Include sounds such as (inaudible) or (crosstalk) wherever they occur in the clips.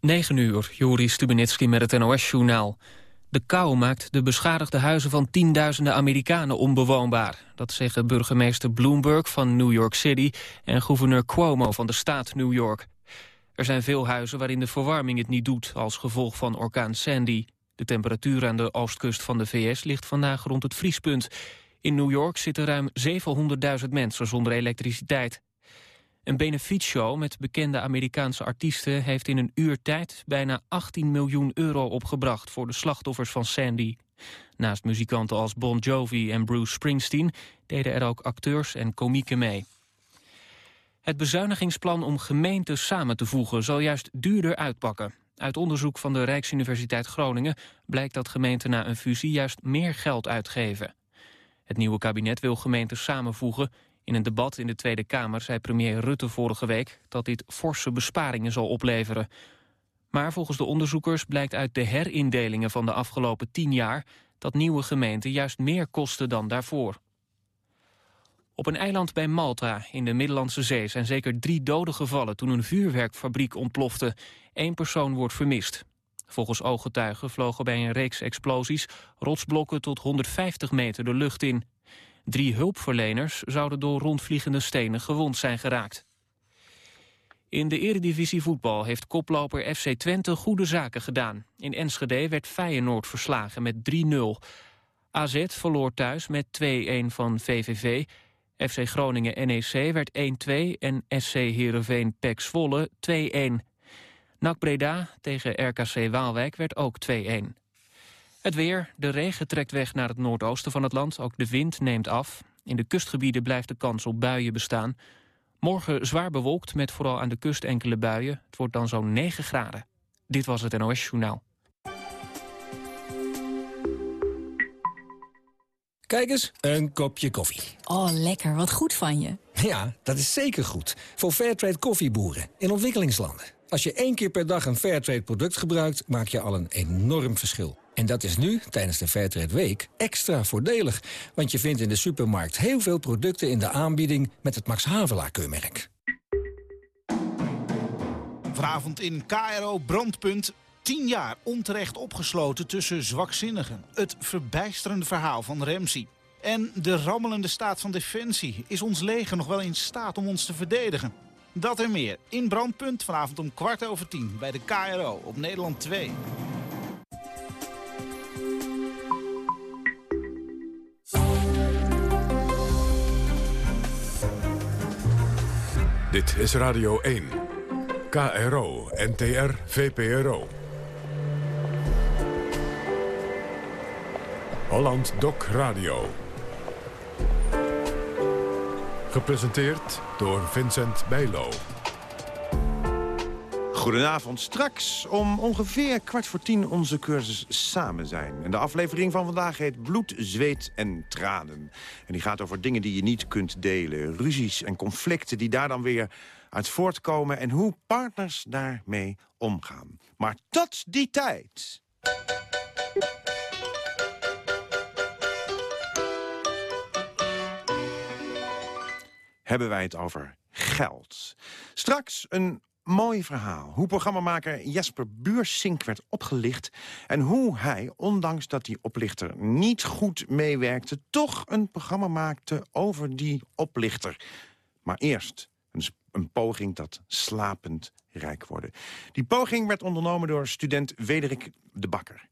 9 uur, Juri Stubenitski met het NOS-journaal. De kou maakt de beschadigde huizen van tienduizenden Amerikanen onbewoonbaar. Dat zeggen burgemeester Bloomberg van New York City... en gouverneur Cuomo van de staat New York. Er zijn veel huizen waarin de verwarming het niet doet... als gevolg van orkaan Sandy. De temperatuur aan de oostkust van de VS ligt vandaag rond het vriespunt. In New York zitten ruim 700.000 mensen zonder elektriciteit. Een benefietshow met bekende Amerikaanse artiesten... heeft in een uur tijd bijna 18 miljoen euro opgebracht... voor de slachtoffers van Sandy. Naast muzikanten als Bon Jovi en Bruce Springsteen... deden er ook acteurs en komieken mee. Het bezuinigingsplan om gemeenten samen te voegen... zal juist duurder uitpakken. Uit onderzoek van de Rijksuniversiteit Groningen... blijkt dat gemeenten na een fusie juist meer geld uitgeven. Het nieuwe kabinet wil gemeenten samenvoegen... In een debat in de Tweede Kamer zei premier Rutte vorige week... dat dit forse besparingen zal opleveren. Maar volgens de onderzoekers blijkt uit de herindelingen van de afgelopen tien jaar... dat nieuwe gemeenten juist meer kosten dan daarvoor. Op een eiland bij Malta in de Middellandse Zee zijn zeker drie doden gevallen toen een vuurwerkfabriek ontplofte. Eén persoon wordt vermist. Volgens ooggetuigen vlogen bij een reeks explosies rotsblokken tot 150 meter de lucht in. Drie hulpverleners zouden door rondvliegende stenen gewond zijn geraakt. In de eredivisie voetbal heeft koploper FC Twente goede zaken gedaan. In Enschede werd Feyenoord verslagen met 3-0. AZ verloor thuis met 2-1 van VVV. FC Groningen-NEC werd 1-2 en SC Heerenveen Pek Zwolle 2-1. NAC Breda tegen RKC Waalwijk werd ook 2-1. Het weer. De regen trekt weg naar het noordoosten van het land. Ook de wind neemt af. In de kustgebieden blijft de kans op buien bestaan. Morgen zwaar bewolkt met vooral aan de kust enkele buien. Het wordt dan zo'n 9 graden. Dit was het NOS Journaal. Kijk eens, een kopje koffie. Oh, lekker. Wat goed van je. Ja, dat is zeker goed. Voor Fairtrade koffieboeren in ontwikkelingslanden. Als je één keer per dag een Fairtrade product gebruikt... maak je al een enorm verschil. En dat is nu, tijdens de Fairtrade Week, extra voordelig. Want je vindt in de supermarkt heel veel producten in de aanbieding... met het Max Havelaar-keurmerk. Vanavond in KRO Brandpunt. 10 jaar onterecht opgesloten tussen zwakzinnigen. Het verbijsterende verhaal van Ramsey. En de rammelende staat van defensie. Is ons leger nog wel in staat om ons te verdedigen? Dat en meer in Brandpunt vanavond om kwart over tien bij de KRO op Nederland 2. Dit is Radio 1. KRO, NTR, VPRO. Holland Doc Radio. Gepresenteerd door Vincent Bijlo. Goedenavond. Straks om ongeveer kwart voor tien onze cursus Samen zijn. En de aflevering van vandaag heet Bloed, Zweet en Tranen. En die gaat over dingen die je niet kunt delen. Ruzies en conflicten die daar dan weer uit voortkomen... en hoe partners daarmee omgaan. Maar tot die tijd... hebben wij het over geld. Straks een mooi verhaal. Hoe programmamaker Jasper Buursink werd opgelicht... en hoe hij, ondanks dat die oplichter niet goed meewerkte... toch een programma maakte over die oplichter. Maar eerst een, een poging dat slapend rijk worden. Die poging werd ondernomen door student Wederik de Bakker.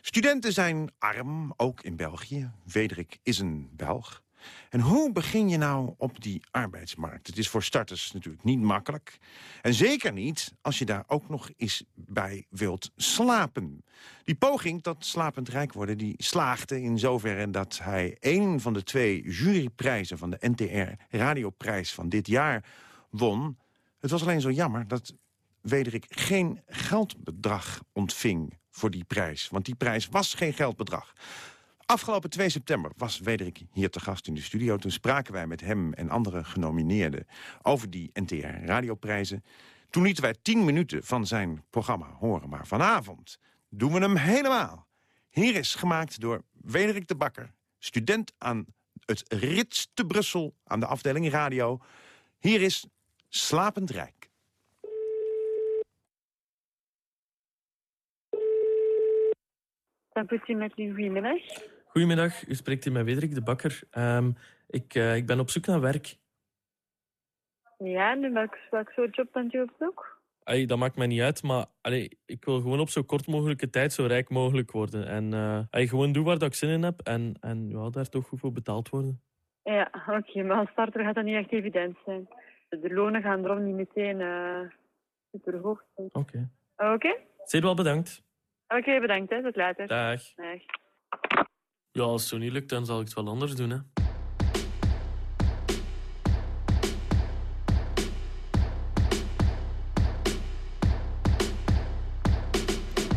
Studenten zijn arm, ook in België. Wederik is een Belg. En hoe begin je nou op die arbeidsmarkt? Het is voor starters natuurlijk niet makkelijk. En zeker niet als je daar ook nog eens bij wilt slapen. Die poging tot slapend rijk worden, die slaagde in zoverre dat hij een van de twee juryprijzen van de NTR Radioprijs van dit jaar won. Het was alleen zo jammer dat Wederik geen geldbedrag ontving voor die prijs. Want die prijs was geen geldbedrag. Afgelopen 2 september was Wederik hier te gast in de studio. Toen spraken wij met hem en andere genomineerden over die NTR-radioprijzen. Toen lieten wij 10 minuten van zijn programma horen. Maar vanavond doen we hem helemaal. Hier is gemaakt door Wederik de Bakker, student aan het Rits te Brussel aan de afdeling radio. Hier is Slapend Rijk. met petit matin, minuten? Goedemiddag. U spreekt hier met Wederik de Bakker. Ehm, ik, uh, ik ben op zoek naar werk. Ja, en welk, welk soort job bent u op zoek? Dat maakt mij niet uit, maar allee, ik wil gewoon op zo kort mogelijke tijd zo rijk mogelijk worden. En uh, allee, gewoon doen waar dat ik zin in heb en, en ja, daar toch goed voor betaald worden. Ja, oké, okay, maar als starter gaat dat niet echt evident zijn. De lonen gaan erom niet meteen uh, super hoog zijn. Oké. Oké? Okay? Zeer wel bedankt. Oké, bedankt. Hè. Tot later. Dag. Dag. Ja, als het zo niet lukt, dan zal ik het wel anders doen. Hè.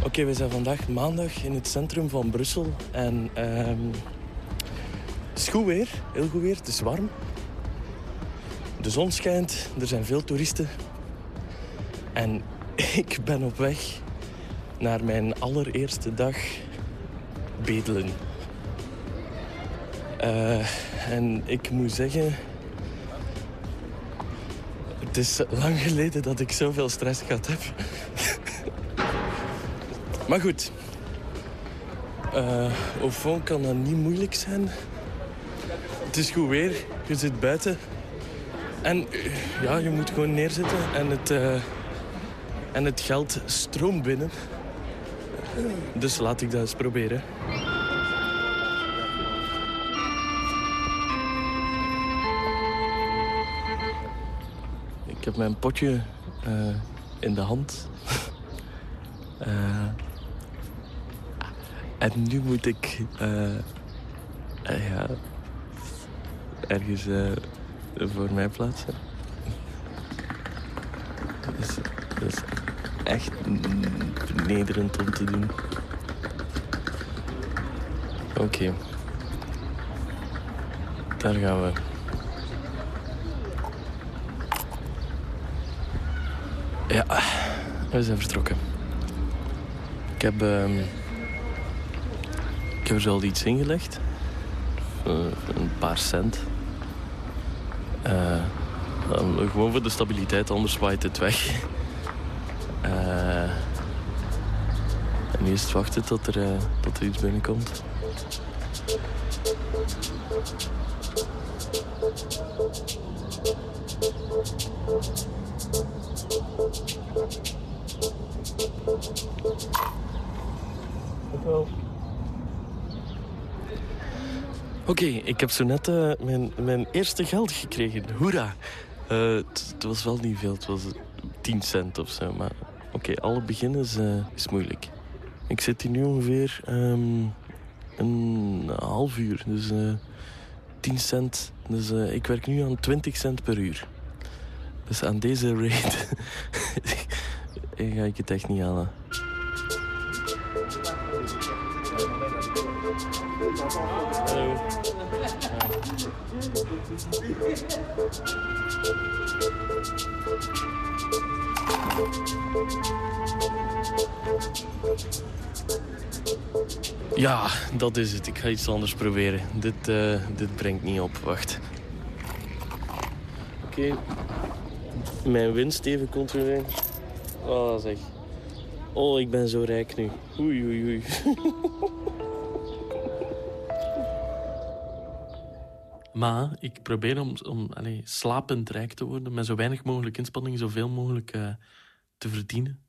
Oké, we zijn vandaag maandag in het centrum van Brussel. En um, het is goed weer, heel goed weer. Het is warm. De zon schijnt, er zijn veel toeristen. En (laughs) ik ben op weg naar mijn allereerste dag bedelen. Uh, en ik moet zeggen... Het is lang geleden dat ik zoveel stress gehad heb. (laughs) maar goed. Uh, fond kan dat niet moeilijk zijn. Het is goed weer. Je zit buiten. En ja, je moet gewoon neerzitten. En het, uh, en het geld stroomt binnen. Dus laat ik dat eens proberen. Ik heb mijn potje uh, in de hand. uh, (laughs) en nu moet ik uh, ja, ergens voor mij plaatsen. Dat is, echt vernederend om te doen. Oké. Daar gaan we. Ja, we zijn vertrokken. Ik heb, um, ik heb er al iets ingelegd. Uh, een paar cent. Uh, gewoon voor de stabiliteit, anders waait het weg. Uh, en eerst wachten tot er, tot er iets binnenkomt. Oké, ik heb zo net uh, mijn, mijn eerste geld gekregen. Hoera! het was wel niet veel, het was 10 cent of zo. Maar oké, alle beginnen is, uh, is, moeilijk. Ik zit hier nu ongeveer um, een half uur. Dus uh, 10 cent. Dus ik werk nu aan 20 cent per uur. Dus aan deze rate (laughs) ga ik het echt niet halen. Ja, dat is het. Ik ga iets anders proberen. Dit, uh, dit brengt niet op. Wacht. Oké. Mijn winst even controleren. Oh, zeg. Oh, ik ben zo rijk nu. Oei, oei, oei. (laughs) maar ik probeer om, om allez, slapend rijk te worden. Met zo weinig mogelijk inspanning, zoveel mogelijk uh, te verdienen.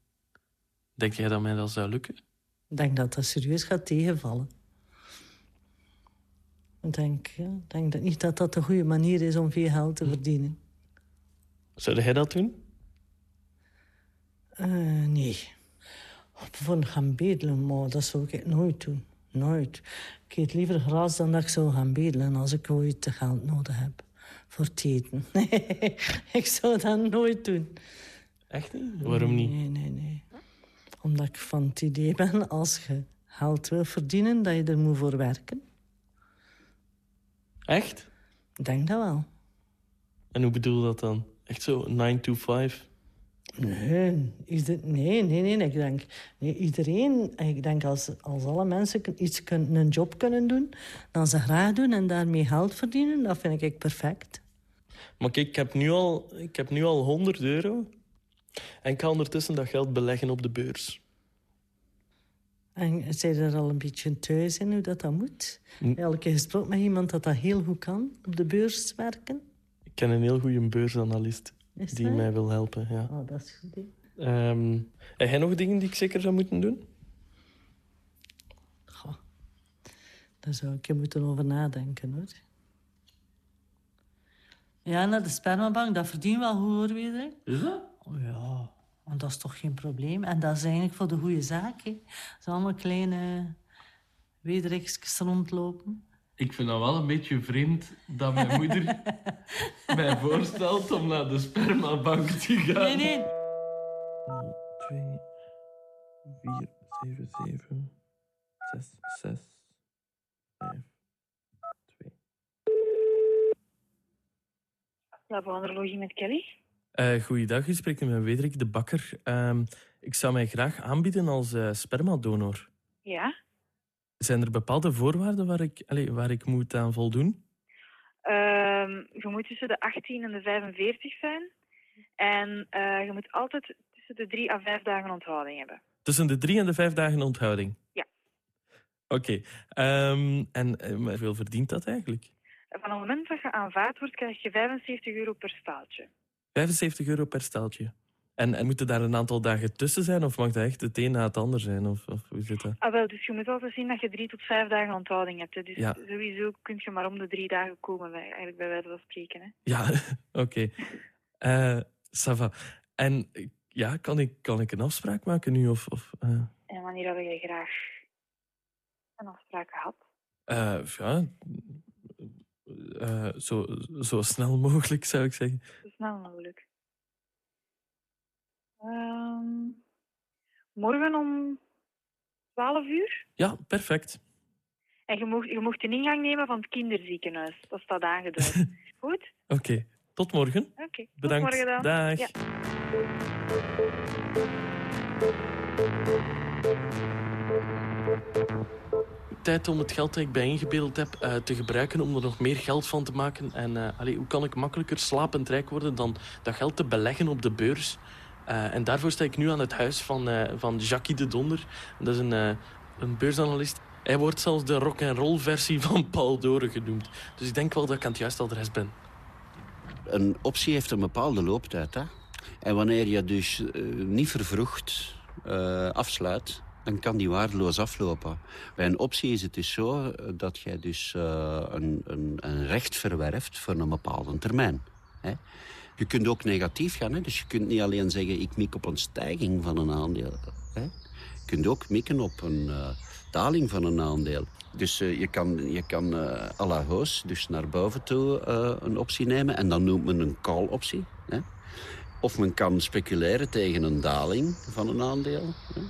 Denk jij dat mij dat zou lukken? Ik denk dat dat serieus gaat tegenvallen. Ik denk, ja, denk dat niet dat dat de goede manier is om veel geld te verdienen. Zou jij dat doen? Uh, nee. Voor gaan bedelen, maar dat zou ik nooit doen. Nooit. Ik eet liever gras dan dat ik zou gaan bedelen als ik ooit te geld nodig heb voor het eten. (laughs) Nee, ik zou dat nooit doen. Echt niet? Waarom niet? Nee, nee, nee. Omdat ik van het idee ben, als je geld wil verdienen, dat je er moet voor werken. Echt? Ik denk dat wel. En hoe bedoel je dat dan? Echt zo 9 to 5? Nee, nee, nee, nee. Ik denk, nee, iedereen, ik denk als, als alle mensen iets kunnen, een job kunnen doen, dan ze graag doen en daarmee geld verdienen, dat vind ik perfect. Maar kijk, ik heb nu al, ik heb nu al 100 euro en ik ga ondertussen dat geld beleggen op de beurs. En zijn er al een beetje thuis in hoe dat, dat moet? Hm. Elke gesproken met iemand dat dat heel goed kan, op de beurs werken? Ik ken een heel goede beursanalist Is die mij wil helpen. Ja. Oh, dat is goed. hè. Ehm, heb jij nog dingen die ik zeker zou moeten doen? Goh, daar zou ik je moeten over nadenken, hoor. Ja, naar de spermabank, dat verdient wel goed, hoor, weet je. Is dat? Oh ja, want dat is toch geen probleem. En dat is eigenlijk voor de goede zaak, hè. Zo allemaal kleine wederrechtjes rondlopen. Ik vind dat wel een beetje vreemd dat mijn moeder (laughs) mij voorstelt om naar de spermabank te gaan. Nee, nee. 2, 4, 7, 7, 6, 6, 5, 2. Laboratoriologie met Kelly. Uh, goeiedag, u spreekt met Wederik de Bakker. Ehm, ik zou mij graag aanbieden als eh, spermadonor. Ja. Zijn er bepaalde voorwaarden waar ik, allee, waar ik moet aan voldoen? Ehm, je moet tussen de 18 en de 45 zijn. En eh, je moet altijd tussen de drie à vijf dagen onthouding hebben. Tussen de drie en de vijf dagen onthouding? Ja. Oké. Ehm, en eh, hoeveel verdient dat eigenlijk? Van het moment dat je aanvaard wordt, krijg je 75 euro per staaltje. 75 euro per staaltje. En, en moeten daar een aantal dagen tussen zijn? Of mag dat echt het een na het ander zijn? Of, of hoe zit dat? Ah, wel, dus je moet altijd zien dat je drie tot vijf dagen onthouding hebt. Hè. Dus Ja. sowieso kun je maar om de drie dagen komen, bij, eigenlijk bij wijze van spreken. Hè. Ja, (laughs) oké. Eh ça va. En eh, ja, kan ik, kan ik een afspraak maken nu? Of, of, eh, En wanneer had je graag een afspraak gehad? eh, ja, eh, zo, zo snel mogelijk zou ik zeggen. Zo snel mogelijk. Ehm, morgen om 12 uur. Ja, perfect. En je mocht, je mocht een ingang nemen van het kinderziekenhuis. Dat staat aangeduid. (laughs) Goed? Oké, tot morgen. Oké. Tot Bedankt. morgen dan. Dag. Ja. Tijd om het geld dat ik bijeengebeeld heb eh, te gebruiken om er nog meer geld van te maken. En allee, hoe kan ik makkelijker slapend rijk worden dan dat geld te beleggen op de beurs? Eh, en daarvoor sta ik nu aan het huis van, eh, van Jackie de Donder. Dat is een, eh, een beursanalist. Hij wordt zelfs de rock-and-roll versie van Paul Doren genoemd. Dus ik denk wel dat ik aan het juiste adres ben. Een optie heeft een bepaalde looptijd. Hè? En wanneer je dus niet vervroegd afsluit, dan kan die waardeloos aflopen. Bij een optie is het dus zo dat jij dus een, een, een recht verwerft voor een bepaalde termijn. Hè? Je kunt ook negatief gaan. Hè? Dus je kunt niet alleen zeggen, ik mik op een stijging van een aandeel. Hè? Je kunt ook mikken op een eh, daling van een aandeel. Dus eh, je kan, je kan eh à la hausse, dus naar boven toe een optie nemen. En dan noemt men een call-optie. Of men kan speculeren tegen een daling van een aandeel. Hè?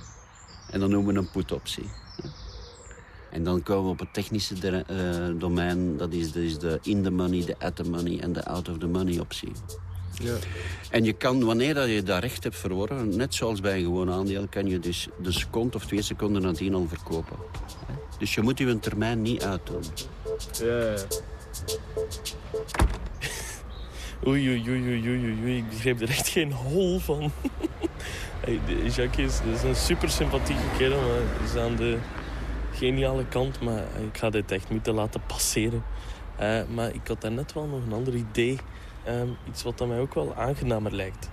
En dan noemen we een put-optie. En dan komen we op het technische domein. Dat is de in the money, de at the money en de out of the money optie. Ja. En je kan, wanneer dat je dat recht hebt verworven, net zoals bij een gewoon aandeel, kan je dus de seconde of twee seconden nadien al verkopen. hè. Dus je moet je termijn niet uitdoen. Ja. (laughs) Oei, oei, oei, oei, oei, oei, oei. Ik begreep er echt geen hol van. (laughs) hey, Jacques is, is een super sympathieke kerel. maar Hij is aan de geniale kant, maar ik ga dit echt moeten laten passeren. Eh, maar ik had daarnet wel nog een ander idee. Ehm, iets wat aan mij ook wel aangenamer lijkt.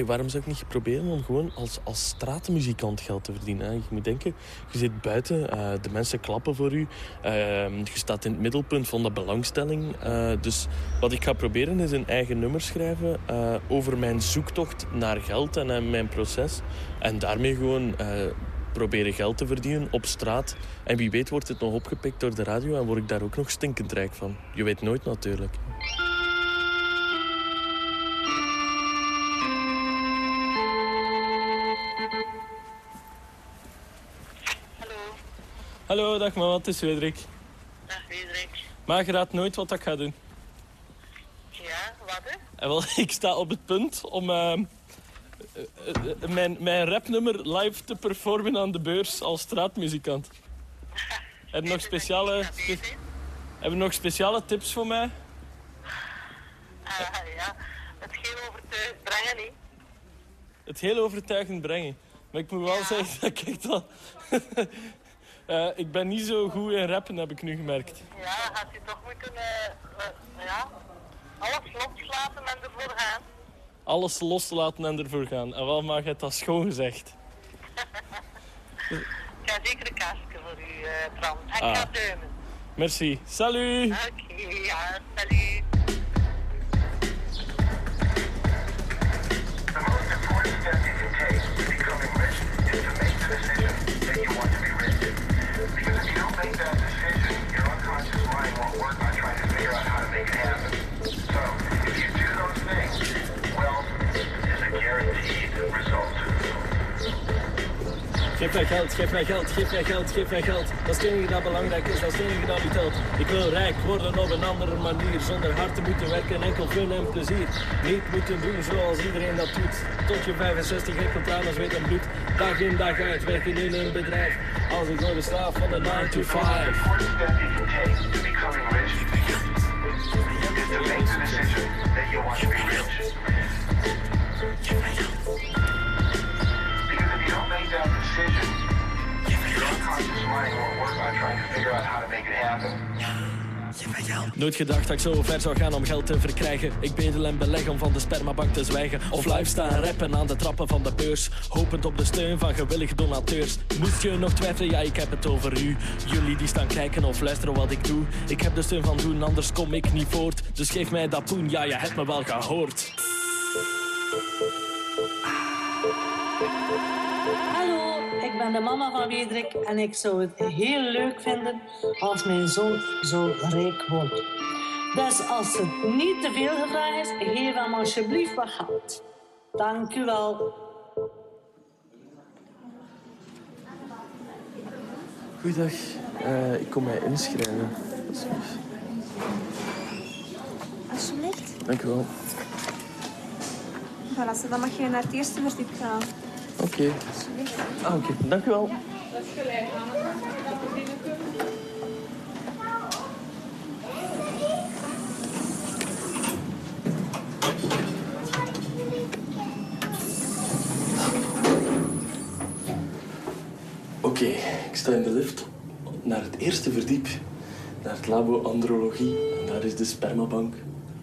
Waarom zou ik niet proberen om gewoon als, als straatmuzikant geld te verdienen? Je moet denken, je zit buiten, eh, de mensen klappen voor u. Ehm, je staat in het middelpunt van de belangstelling. Eh, dus wat ik ga proberen is een eigen nummer schrijven eh, over mijn zoektocht naar geld en mijn proces. En daarmee gewoon proberen geld te verdienen op straat. En wie weet wordt het nog opgepikt door de radio en word ik daar ook nog stinkend rijk van. Je weet nooit natuurlijk. Hallo, dag mama, het is Wederik. Dag Frederik. Maar je raadt nooit wat ik ga doen. Ja, wat hè? En wel, (laughs) ik sta op het punt om eh, eh, eh, mijn, mijn rapnummer live te performen aan de beurs als straatmuzikant. (laughs) Heb je nog speciale, spe- heb je nog speciale tips voor mij? Ah, ja, het heel overtuigd brengen niet. Het heel overtuigend brengen. Maar ik moet wel zeggen (laughs) dat ik dat... Eh, ik ben niet zo goed in rappen, heb ik nu gemerkt. Ja, gaat je toch moeten, eh, eh, ja, alles loslaten en ervoor gaan. Alles loslaten en ervoor gaan. En wel mag het dat schoon gezegd. Ik ga zeker een kastje voor u, Bram. En ik Ah. ga deunen. Merci. Salut! Oké, ja, salut. Coordinate. Geef mij geld, geef mij geld, geef mij geld, geef mij geld. Dat is het enige dat belangrijk is, dat is het enige dat niet telt. Ik wil rijk worden op een andere manier, zonder hard te moeten werken, enkel fun en plezier. Niet moeten doen zoals iedereen dat doet. Tot je 65 enkel tranen, zweet en bloed. Dag in dag uit, werken in een bedrijf. Als word de slaaf van de 9 to 5. Nooit gedacht dat ik zo ver zou gaan om geld te verkrijgen. Ik bedel en beleg om van de spermabank te zwijgen. Of live staan rappen aan de trappen van de beurs. Hopend op de steun van gewillige donateurs. Moest je nog twijfelen, ja, ik heb het over u. Jullie die staan kijken of luisteren wat ik doe. Ik heb de steun van doen, anders kom ik niet voort. Dus geef mij dat poen, ja, je hebt me wel gehoord. Ben de mama van Wederik en ik zou het heel leuk vinden als mijn zoon zo rijk wordt. Dus als het niet te veel gevraagd is, geef hem alsjeblieft wat geld. Dank u wel. Goeiedag, Eh, ik kom mij inschrijven. Alsjeblieft. Dank u wel. Voilà, dan mag je naar het eerste verdiep gaan. Oké. Ah, oké. Dank u wel. Oké, ik sta in de lift naar het eerste verdiep, naar het labo andrologie. En daar is de spermabank.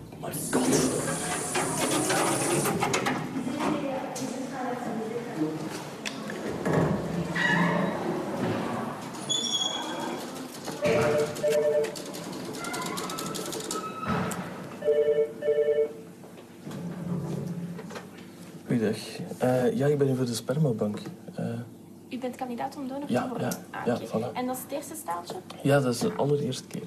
Oh my god. Goeiedag. Eh, ja, ik ben hier voor de spermabank. Eh, U bent kandidaat om donor Ja, te worden? ja, Ah, ja, voilà. En dat is het eerste staaltje? ja, dat is de allereerste keer.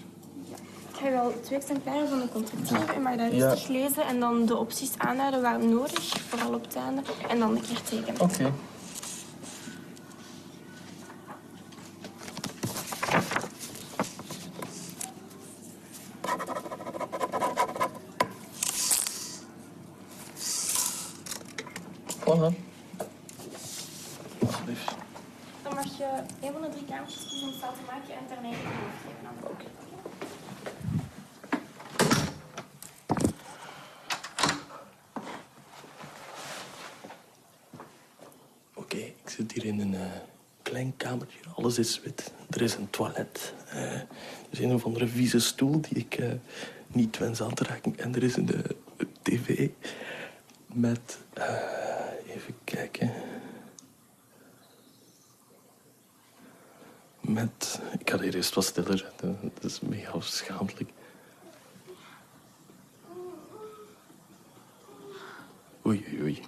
Ik ga wel twee exemplaren van de contract geven. U mag dat rustig lezen en dan de opties aanduiden waar nodig, vooral op het einde. En dan een keer tekenen. Oké. Alsjeblieft. Dan mag je een van de drie kamertjes kiezen om staal te maken en ter eigen te geven aan de Oké. Oké, ik zit hier in een eh, klein kamertje. Alles is wit. Er is een toilet. Eh, er is een of andere vieze stoel die ik eh, niet wens aan te raken. En er is een tv met... even kijken. Met... Ik ga hier eerst wat stiller. Dat is mega schaamtelijk. Oei, oei, oei.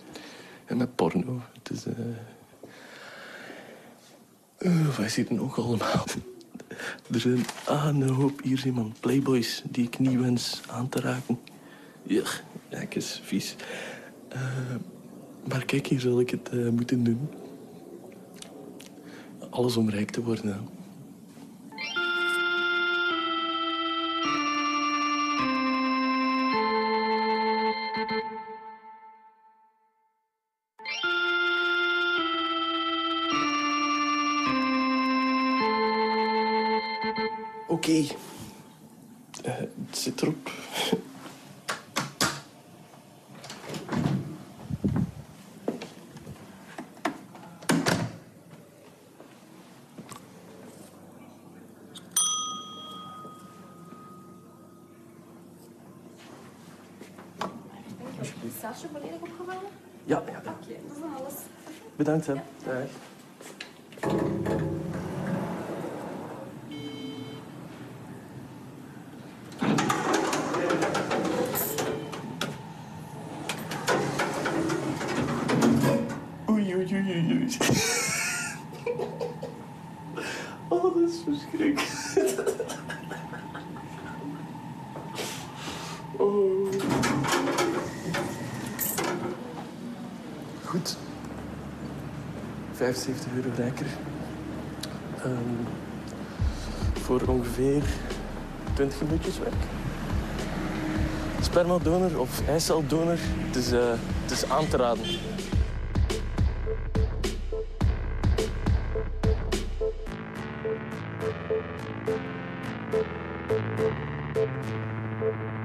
En met porno. Het is... eh wat is hier nog allemaal? Er zijn aan een hoop hier zijn man playboys die ik niet wens aan te raken. Ja, kijk eens, vies. Eh, maar kijk, hier zal ik het eh, moeten doen. Alles om rijk te worden. Bedankt, hè. Oei, oei, oei, oei, oei. (laughs) Oh, dat is verschrikkelijk. (laughs) Oh. Goed. 75 euro rijker. Ehm, voor ongeveer 20 minuutjes werk. Spermadonor of eiceldonor, het is, eh, het is aan te raden.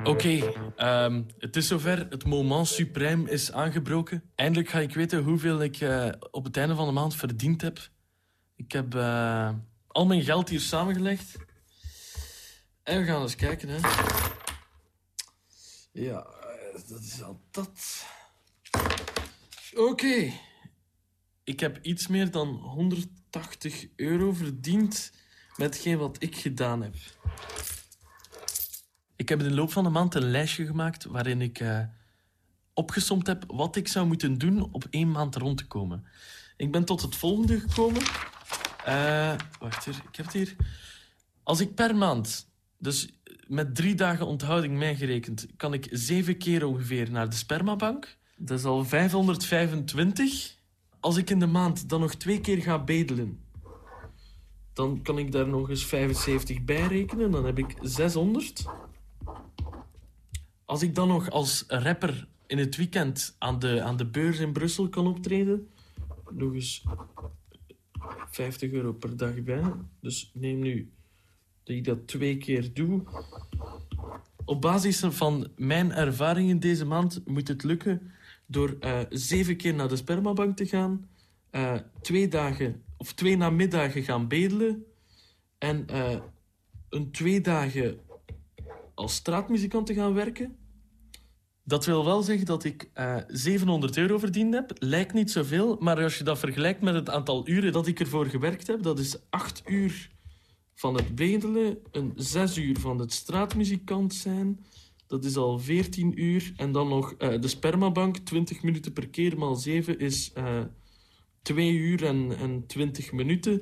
Oké, ehm, het is zover. Het moment suprême is aangebroken. Eindelijk ga ik weten hoeveel ik eh, op het einde van de maand verdiend heb. Ik heb eh, al mijn geld hier samengelegd. En we gaan eens kijken, hè. Ja, eh, dat is al dat. Oké. Ik heb iets meer dan 180 euro verdiend met hetgeen wat ik gedaan heb. Ik heb in de loop van de maand een lijstje gemaakt waarin ik eh, opgesomd heb wat ik zou moeten doen op één maand rond te komen. Ik ben tot het volgende gekomen. Eh, wacht hier, ik heb het hier. Als ik per maand, dus met drie dagen onthouding meegerekend, kan ik zeven keer ongeveer naar de spermabank. Dat is al 525. Als ik in de maand dan nog twee keer ga bedelen, dan kan ik daar nog eens 75 bij rekenen. Dan heb ik 600. Als ik dan nog als rapper in het weekend aan de, aan de beurs in Brussel kan optreden, nog eens 50 euro per dag bij. Dus neem nu dat ik dat twee keer doe. Op basis van mijn ervaringen deze maand moet het lukken door eh, zeven keer naar de spermabank te gaan, eh, twee dagen of twee namiddagen gaan bedelen en eh, een twee dagen als straatmuzikant te gaan werken. Dat wil wel zeggen dat ik eh 700 euro verdiend heb. Lijkt niet zoveel, maar als je dat vergelijkt met het aantal uren dat ik ervoor gewerkt heb, dat is 8 uur van het bedelen, een 6 uur van het straatmuzikant zijn. Dat is al 14 uur. En dan nog eh, de spermabank, 20 minuten per keer, maal 7 is eh 2 uur en, en 20 minuten.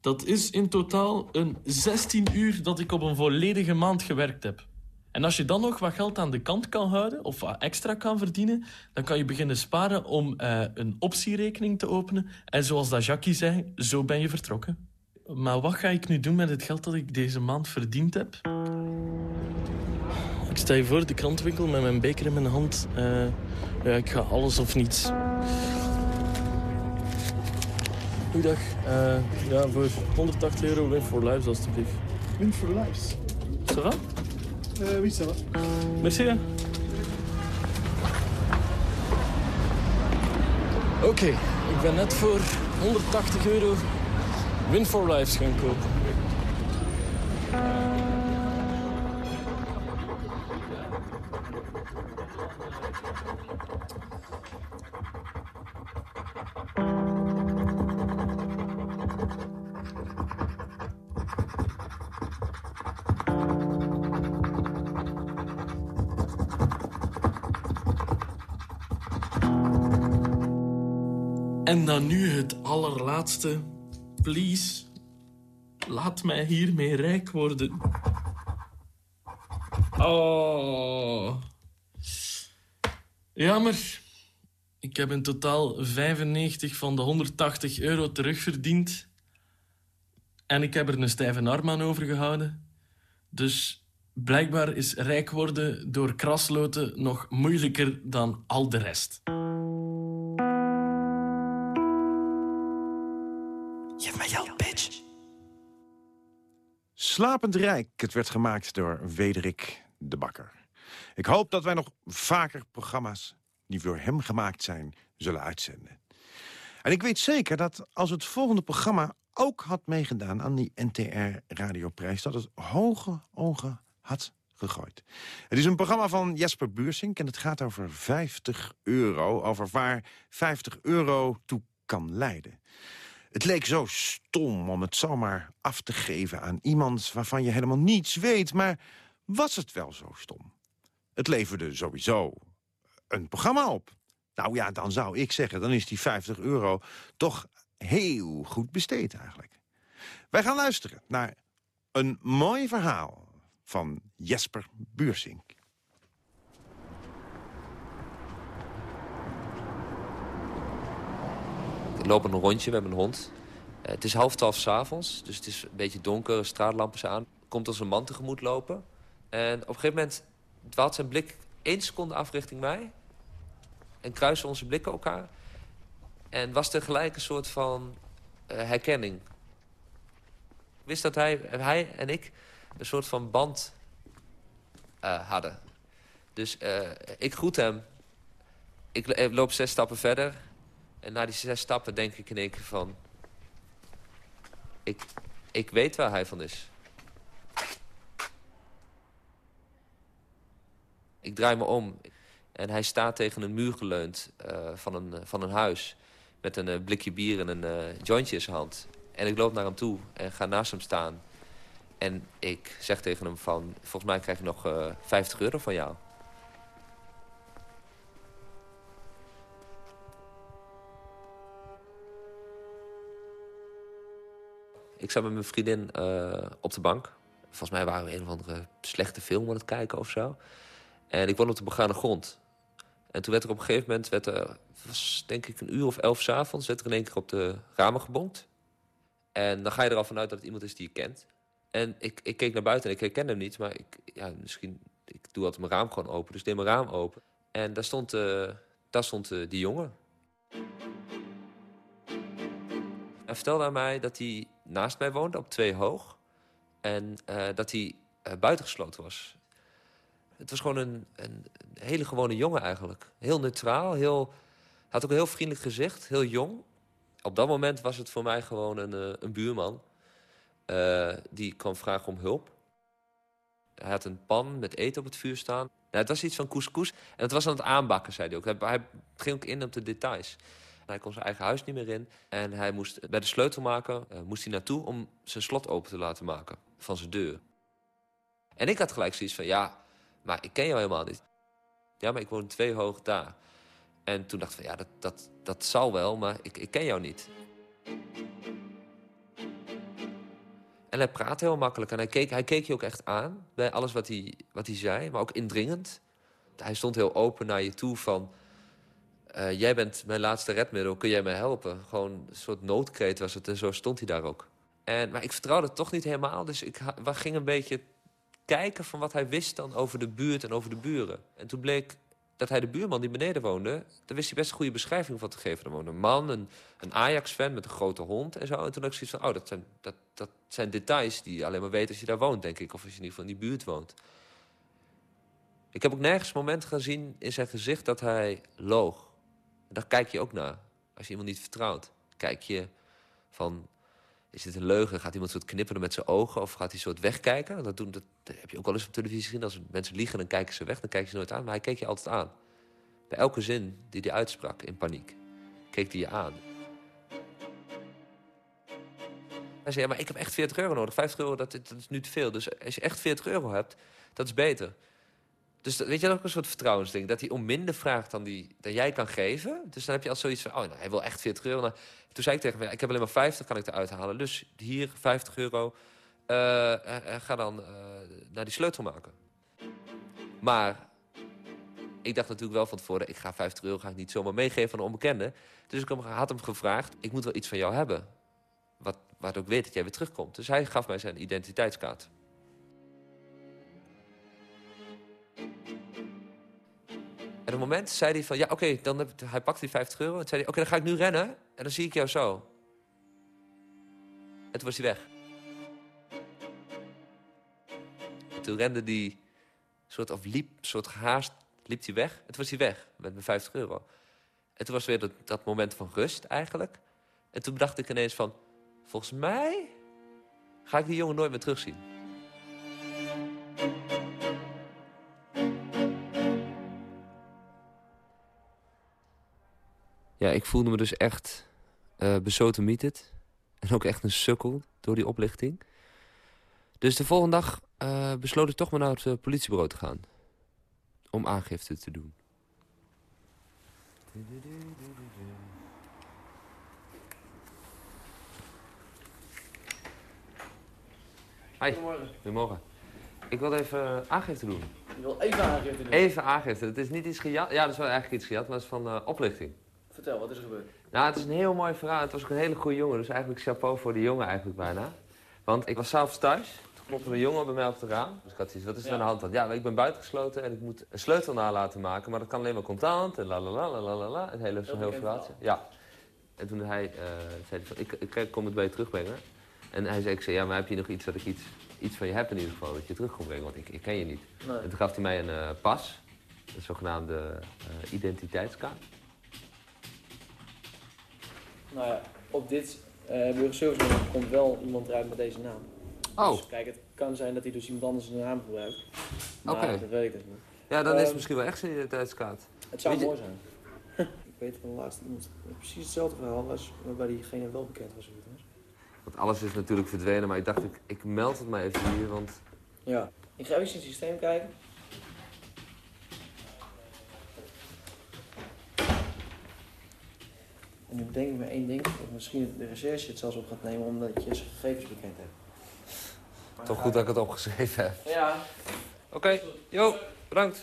Dat is in totaal een 16 uur dat ik op een volledige maand gewerkt heb. En als je dan nog wat geld aan de kant kan houden of wat extra kan verdienen, dan kan je beginnen sparen om eh, een optierekening te openen. En zoals dat Jackie zei, zo ben je vertrokken. Maar wat ga ik nu doen met het geld dat ik deze maand verdiend heb? Ik sta hier voor de krantwinkel met mijn beker in mijn hand. Eh, ja, ik ga alles of niets. Goeiedag. Eh ja, voor 180 euro win for lives, alstublieft. Win for lives. Ça va? Euh, oui, ça va. Merci. Oké, ik ben net voor 180 euro Win for Lives gaan kopen. En dan nu het allerlaatste. Please, laat mij hiermee rijk worden. Oh. Jammer. Ik heb in totaal 95 van de 180 euro terugverdiend. En ik heb er een stijve arm aan overgehouden. Dus blijkbaar is rijk worden door krasloten nog moeilijker dan al de rest. Slapend Rijk. Het werd gemaakt door Wederik de Bakker. Ik hoop dat wij nog vaker programma's die voor hem gemaakt zijn, zullen uitzenden. En ik weet zeker dat als het volgende programma ook had meegedaan aan die NTR Radioprijs... dat het hoge ogen had gegooid. Het is een programma van Jesper Buursink en het gaat over 50 euro. Over waar 50 euro toe kan leiden. Het leek zo stom om het zomaar af te geven aan iemand waarvan je helemaal niets weet. Maar was het wel zo stom? Het leverde sowieso een programma op. Nou ja, dan zou ik zeggen, dan is die 50 euro toch heel goed besteed eigenlijk. Wij gaan luisteren naar een mooi verhaal van Jesper Buursink. Loop een rondje met mijn hond. Eh, het is half twaalf s'avonds, dus het is een beetje donker, straatlampen aan. Komt ons een man tegemoet lopen. En op een gegeven moment dwaalt zijn blik één seconde af richting mij. En kruisen onze blikken elkaar. En was tegelijk een soort van uh, herkenning. Ik wist dat hij, hij en ik een soort van band uh, hadden. Dus ik groet hem. Ik loop zes stappen verder. En na die zes stappen denk ik in één keer van... Ik, ik weet waar hij van is. Ik draai me om en hij staat tegen een muur geleund uh, van, een, van een huis... met een uh, blikje bier en een uh, jointje in zijn hand. En ik loop naar hem toe en ga naast hem staan. En ik zeg tegen hem van... volgens mij krijg ik nog 50 euro van jou. Ik zat met mijn vriendin uh, op de bank. Volgens mij waren we een of andere slechte film aan het kijken of zo. En ik woon op de begane grond. En toen werd er op een gegeven moment, werd er, was denk ik een uur of elf s'avonds, werd er in één keer op de ramen gebonkt. En dan ga je er al vanuit dat het iemand is die je kent. En ik, ik keek naar buiten en ik herkende hem niet, maar ik, ja, misschien, ik doe altijd mijn raam gewoon open. Dus ik deed mijn raam open. En daar stond, uh, daar stond uh, die jongen. Hij vertelde aan mij dat hij naast mij woonde, op twee hoog. En uh, dat hij uh, buitengesloten was. Het was gewoon een, een, hele gewone jongen eigenlijk. Heel neutraal, heel, had ook een heel vriendelijk gezicht, heel jong. Op dat moment was het voor mij gewoon een, uh, een buurman. die kwam vragen om hulp. Hij had een pan met eten op het vuur staan. Nou, het was iets van couscous. En het was aan het aanbakken, zei hij ook. Hij, hij ging ook in op de details. Hij kon zijn eigen huis niet meer in. En hij moest bij de sleutelmaker uh, moest hij naartoe om zijn slot open te laten maken van zijn deur. En ik had gelijk zoiets van, ja, maar ik ken jou helemaal niet. Ja, maar ik woon twee hoog daar. En toen dacht ik van, ja, dat, dat, dat zal wel, maar ik, ik ken jou niet. En hij praatte heel makkelijk. En hij keek, hij keek je ook echt aan bij alles wat hij, wat hij zei, maar ook indringend. Hij stond heel open naar je toe van... Uh, jij bent mijn laatste redmiddel, kun jij mij helpen? Gewoon een soort noodkreet was het en zo stond hij daar ook. En, maar ik vertrouwde het toch niet helemaal, dus ik ging een beetje kijken van wat hij wist dan over de buurt en over de buren. En toen bleek dat hij de buurman die beneden woonde... daar wist hij best een goede beschrijving van te geven. Er woonde een man, een, een Ajax-fan met een grote hond en zo. En toen had ik zoiets van, oh, dat zijn, dat, dat zijn details die je alleen maar weet als je daar woont, denk ik. Of als je in ieder geval in die buurt woont. Ik heb ook nergens moment gezien in zijn gezicht dat hij loog. Daar kijk je ook naar. Als je iemand niet vertrouwt, kijk je van... Is dit een leugen? Gaat iemand soort knipperen met zijn ogen? Of gaat hij soort wegkijken? Dat, doen, dat heb je ook wel eens op televisie gezien. Als mensen liegen, dan kijken ze weg. Dan kijken ze nooit aan. Maar hij keek je altijd aan. Bij elke zin die hij uitsprak in paniek, keek hij je aan. Hij zei, ja, maar ik heb echt 40 euro nodig. 50 euro, dat, dat is nu te veel. Dus als je echt 40 euro hebt, dat is beter. Dus weet je, dat is ook een soort vertrouwensding. Dat hij om minder vraagt dan, die, dan jij kan geven. Dus dan heb je al zoiets van, oh, nou, hij wil echt 40 euro. Nou, toen zei ik tegen hem, ik heb alleen maar 50, kan ik eruit halen. Dus hier, 50 euro. Uh, ga dan naar die sleutel maken. Maar ik dacht natuurlijk wel van tevoren... ik ga 50 euro ga ik niet zomaar meegeven aan een onbekende. Dus ik had hem gevraagd, ik moet wel iets van jou hebben. Wat, wat ook weet dat jij weer terugkomt. Dus hij gaf mij zijn identiteitskaart. En op het moment zei hij van, ja, oké, dan hij pakt die 50 euro. En zei hij, oké, dan ga ik nu rennen en dan zie ik jou zo. En toen was hij weg. En toen rende hij, soort of liep, soort gehaast, liep hij weg. En toen was hij weg met mijn 50 euro. En toen was weer dat, dat moment van rust eigenlijk. En toen dacht ik ineens van, volgens mij ga ik die jongen nooit meer terugzien. Ja, ik voelde me dus echt uh, besotemieterd. En ook echt een sukkel door die oplichting. Dus de volgende dag uh, besloot ik toch maar naar het uh, politiebureau te gaan. Om aangifte te doen. Hi. Goedemorgen. Goedemorgen. Ik wil even aangifte doen. Je wil even aangifte doen? Even aangifte. Het is niet iets gejat. Ja, dat is wel eigenlijk iets gejat, maar het is van uh, oplichting. Vertel, wat is er gebeurd? Nou, het is een heel mooi verhaal. Het was ook een hele goede jongen. Dus eigenlijk chapeau voor die jongen eigenlijk bijna. Want ik was s'avonds thuis. Toen klopte een jongen bij mij op het raam. Dus ik had zoiets, wat is er aan de hand? Ja, ik ben buitengesloten en ik moet een sleutel na laten maken. Maar dat kan alleen maar contant en la la la la la la. Het hele zo'n heel verhaal. Ja. En toen hij, uh, zei hij van, ik, ik kom het bij je terugbrengen. En hij zei, ik zei, ja, maar heb je nog iets dat ik iets, iets van je heb in ieder geval, dat je terug kon brengen, want ik, ik ken je niet. Nee. En toen gaf hij mij een uh, pas, een zogenaamde uh, identiteitskaart. Nou ja, op dit uh, burgerservice komt wel iemand eruit met deze naam. Oh. Dus kijk, het kan zijn dat hij dus iemand anders een naam gebruikt. Oké. dat weet ik dus niet. Ja, dan is het Ehm, misschien wel echt zijn identiteitskaart. Het zou Weet je- mooi zijn. (laughs) ik weet van de laatste iemand precies hetzelfde verhaal was, waarbij diegene wel bekend was. Want alles is natuurlijk verdwenen, maar ik dacht, ik, ik meld het maar even hier, want... Ja. Ik ga even in het systeem kijken. En nu denk ik me één ding, dat misschien de recherche het zelfs op gaat nemen omdat je zijn gegevens bekend hebt. Toch goed dat ik het opgeschreven heb. Ja. Oké, jo, bedankt.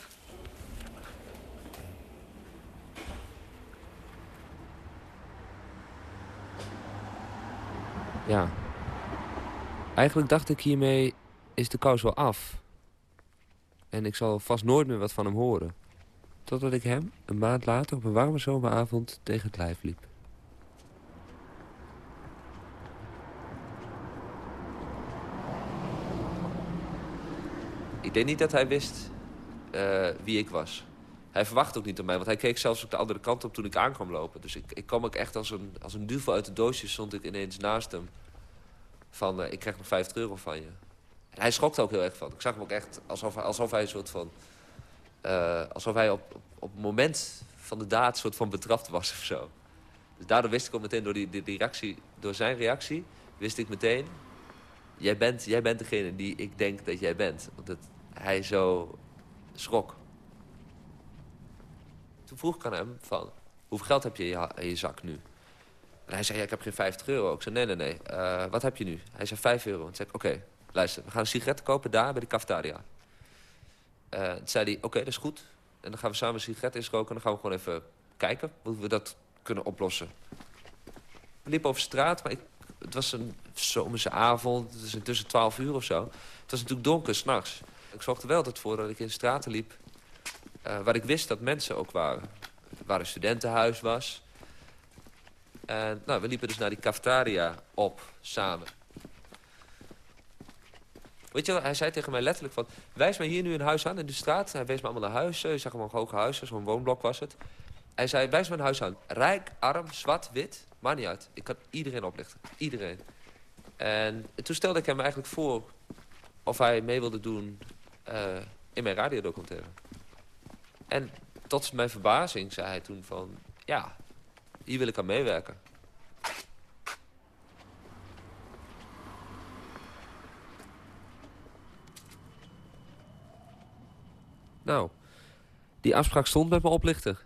Ja. Eigenlijk dacht ik hiermee, is de kous wel af. En ik zal vast nooit meer wat van hem horen. Totdat ik hem, een maand later, op een warme zomeravond tegen het lijf liep. Ik denk niet dat hij wist eh, wie ik was. Hij verwachtte ook niet op mij, want hij keek zelfs ook de andere kant op toen ik aankwam lopen. Dus ik, ik kwam ook echt als een, als een duvel uit de doosje, stond ik ineens naast hem. Van, eh, ik krijg nog 50 euro van je. En hij schrok er ook heel erg van. Ik zag hem ook echt alsof, alsof hij een soort van... eh, alsof hij op, op, op het moment van de daad soort van betrapt was of zo. Dus daardoor wist ik ook meteen, door, die, die, die reactie, door zijn reactie, wist ik meteen... Jij bent, jij bent degene die ik denk dat jij bent. Omdat hij zo schrok. Toen vroeg ik aan hem van, hoeveel geld heb je in je, zak nu? En hij zei, ik heb geen 50 euro. Ik zei, nee, nee, nee. Eh, wat heb je nu? Hij zei, 5 euro. En toen zei ik, oké, luister, we gaan een sigaret kopen daar bij de cafetaria. Eh, toen zei hij, oké, dat is goed. En dan gaan we samen een sigaret eens roken... en dan gaan we gewoon even kijken hoe we dat kunnen oplossen. We liepen over straat, maar het was een zomerse avond. Het is intussen 12 uur of zo. Het was natuurlijk donker, s'nachts. Ik zorgde wel altijd voor dat ik in straten liep... eh, waar ik wist dat mensen ook waren. Waar een studentenhuis was... En nou, we liepen dus naar die cafetaria op, samen. Weet je wel, hij zei tegen mij letterlijk van... wijs mij hier nu een huis aan in de straat. Hij wees me allemaal naar huizen. Je zag hem hoge huizen, zo'n woonblok was het. Hij zei, wijs me een huis aan. Rijk, arm, zwart, wit, maakt niet uit. Ik kan iedereen oplichten. Iedereen. En toen stelde ik hem eigenlijk voor... of hij mee wilde doen eh, in mijn radiodocumentaire. En tot mijn verbazing zei hij toen van... ja, hier wil ik aan meewerken. Nou, die afspraak stond met mijn oplichter.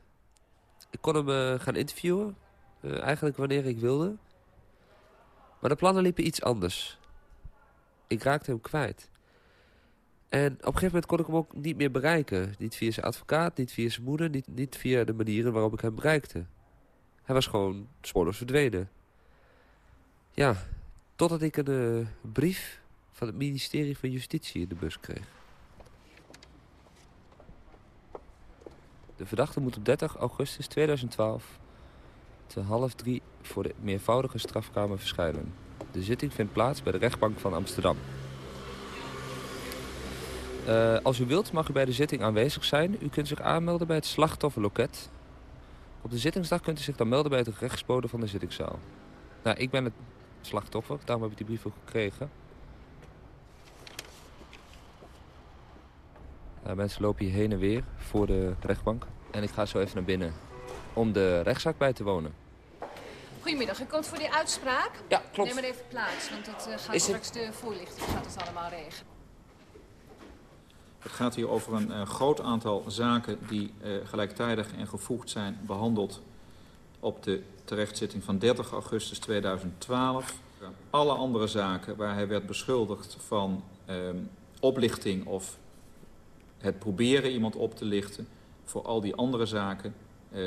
Ik kon hem eh, gaan interviewen, eh, eigenlijk wanneer ik wilde. Maar de plannen liepen iets anders. Ik raakte hem kwijt. En op een gegeven moment kon ik hem ook niet meer bereiken. Niet via zijn advocaat, niet via zijn moeder, niet, niet via de manieren waarop ik hem bereikte. Hij was gewoon spoorloos verdwenen. Ja, totdat ik een eh, brief van het ministerie van Justitie in de bus kreeg. De verdachte moet op 30 augustus 2012 te half drie voor de meervoudige strafkamer verschijnen. De zitting vindt plaats bij de rechtbank van Amsterdam. Eh, als u wilt mag u bij de zitting aanwezig zijn. U kunt zich aanmelden bij het slachtofferloket. Op de zittingsdag kunt u zich dan melden bij het rechtsbode van de zittingszaal. Nou, ik ben het slachtoffer, daarom heb ik die brief ook gekregen. Ja, mensen lopen hier heen en weer voor de rechtbank. En ik ga zo even naar binnen. om de rechtszaak bij te wonen. Goedemiddag, u komt voor die uitspraak? Ja, klopt. Neem maar even plaats, want dat eh, gaat Is het- straks de voorlichting gaat het allemaal regelen. Het gaat hier over een eh, groot aantal zaken die eh, gelijktijdig en gevoegd zijn behandeld op de terechtzitting van 30 augustus 2012. Alle andere zaken waar hij werd beschuldigd van ehm, oplichting of het proberen iemand op te lichten, voor al die andere zaken eh,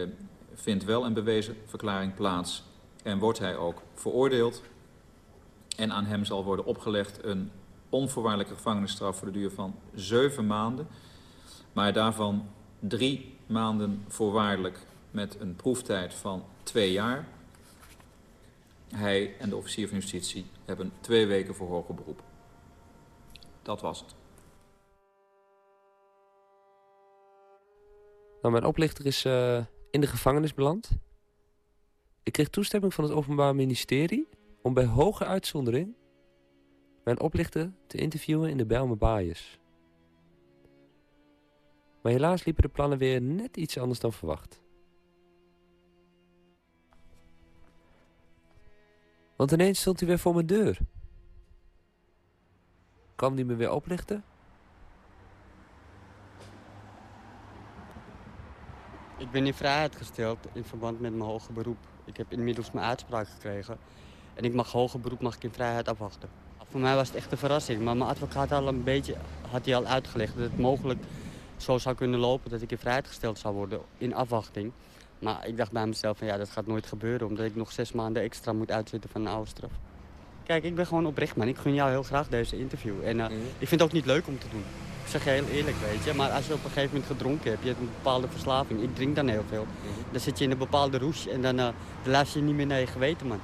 vindt wel een bewezen verklaring plaats en wordt hij ook veroordeeld. En aan hem zal worden opgelegd een onvoorwaardelijke gevangenisstraf voor de duur van zeven maanden. Maar daarvan drie maanden voorwaardelijk met een proeftijd van twee jaar. Hij en de officier van justitie hebben twee weken voor hoger beroep. Dat was het. Nou, mijn oplichter is eh, in de gevangenis beland. Ik kreeg toestemming van het Openbaar Ministerie om bij hoge uitzondering mijn oplichter te interviewen in de Bijlmer Baaiers. Maar helaas liepen de plannen weer net iets anders dan verwacht. Want ineens stond hij weer voor mijn deur. Kwam hij me weer oplichten? Ik ben in vrijheid gesteld in verband met mijn hoger beroep. Ik heb inmiddels mijn uitspraak gekregen. En ik mag hoger beroep mag ik in vrijheid afwachten. Voor mij was het echt een verrassing. Maar mijn advocaat had al een beetje had hij al uitgelegd dat het mogelijk zo zou kunnen lopen dat ik in vrijheid gesteld zou worden in afwachting. Maar ik dacht bij mezelf van ja, dat gaat nooit gebeuren omdat ik nog zes maanden extra moet uitzitten van een oude straf. Kijk, ik ben gewoon oprecht man. Ik gun jou heel graag deze interview. En eh, ik vind het ook niet leuk om te doen. Ik zeg je heel eerlijk, weet je. Maar als je op een gegeven moment gedronken hebt, je hebt een bepaalde verslaving. Ik drink dan heel veel. Dan zit je in een bepaalde roes en dan, eh, dan luister je niet meer naar je geweten, man.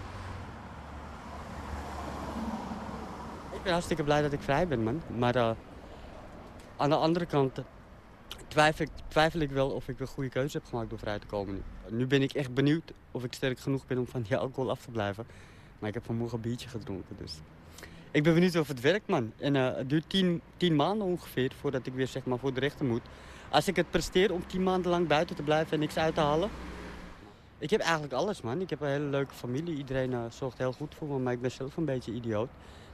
Ben hartstikke blij dat ik vrij ben, man. Maar eh, aan de andere kant eh, twijfel ik, twijfel ik wel of ik de goede keuze heb gemaakt door vrij te komen nu. Ben ik echt benieuwd of ik sterk genoeg ben om van die alcohol af te blijven. Maar ik heb vanmorgen een biertje gedronken, dus... Ik ben benieuwd of het werkt, man. En eh, het duurt tien, tien maanden ongeveer voordat ik weer zeg maar, voor de rechter moet. Als ik het presteer om tien maanden lang buiten te blijven en niks uit te halen... Ik heb eigenlijk alles, man. Ik heb een hele leuke familie. Iedereen zorgt heel goed voor me, maar ik ben zelf een beetje idioot.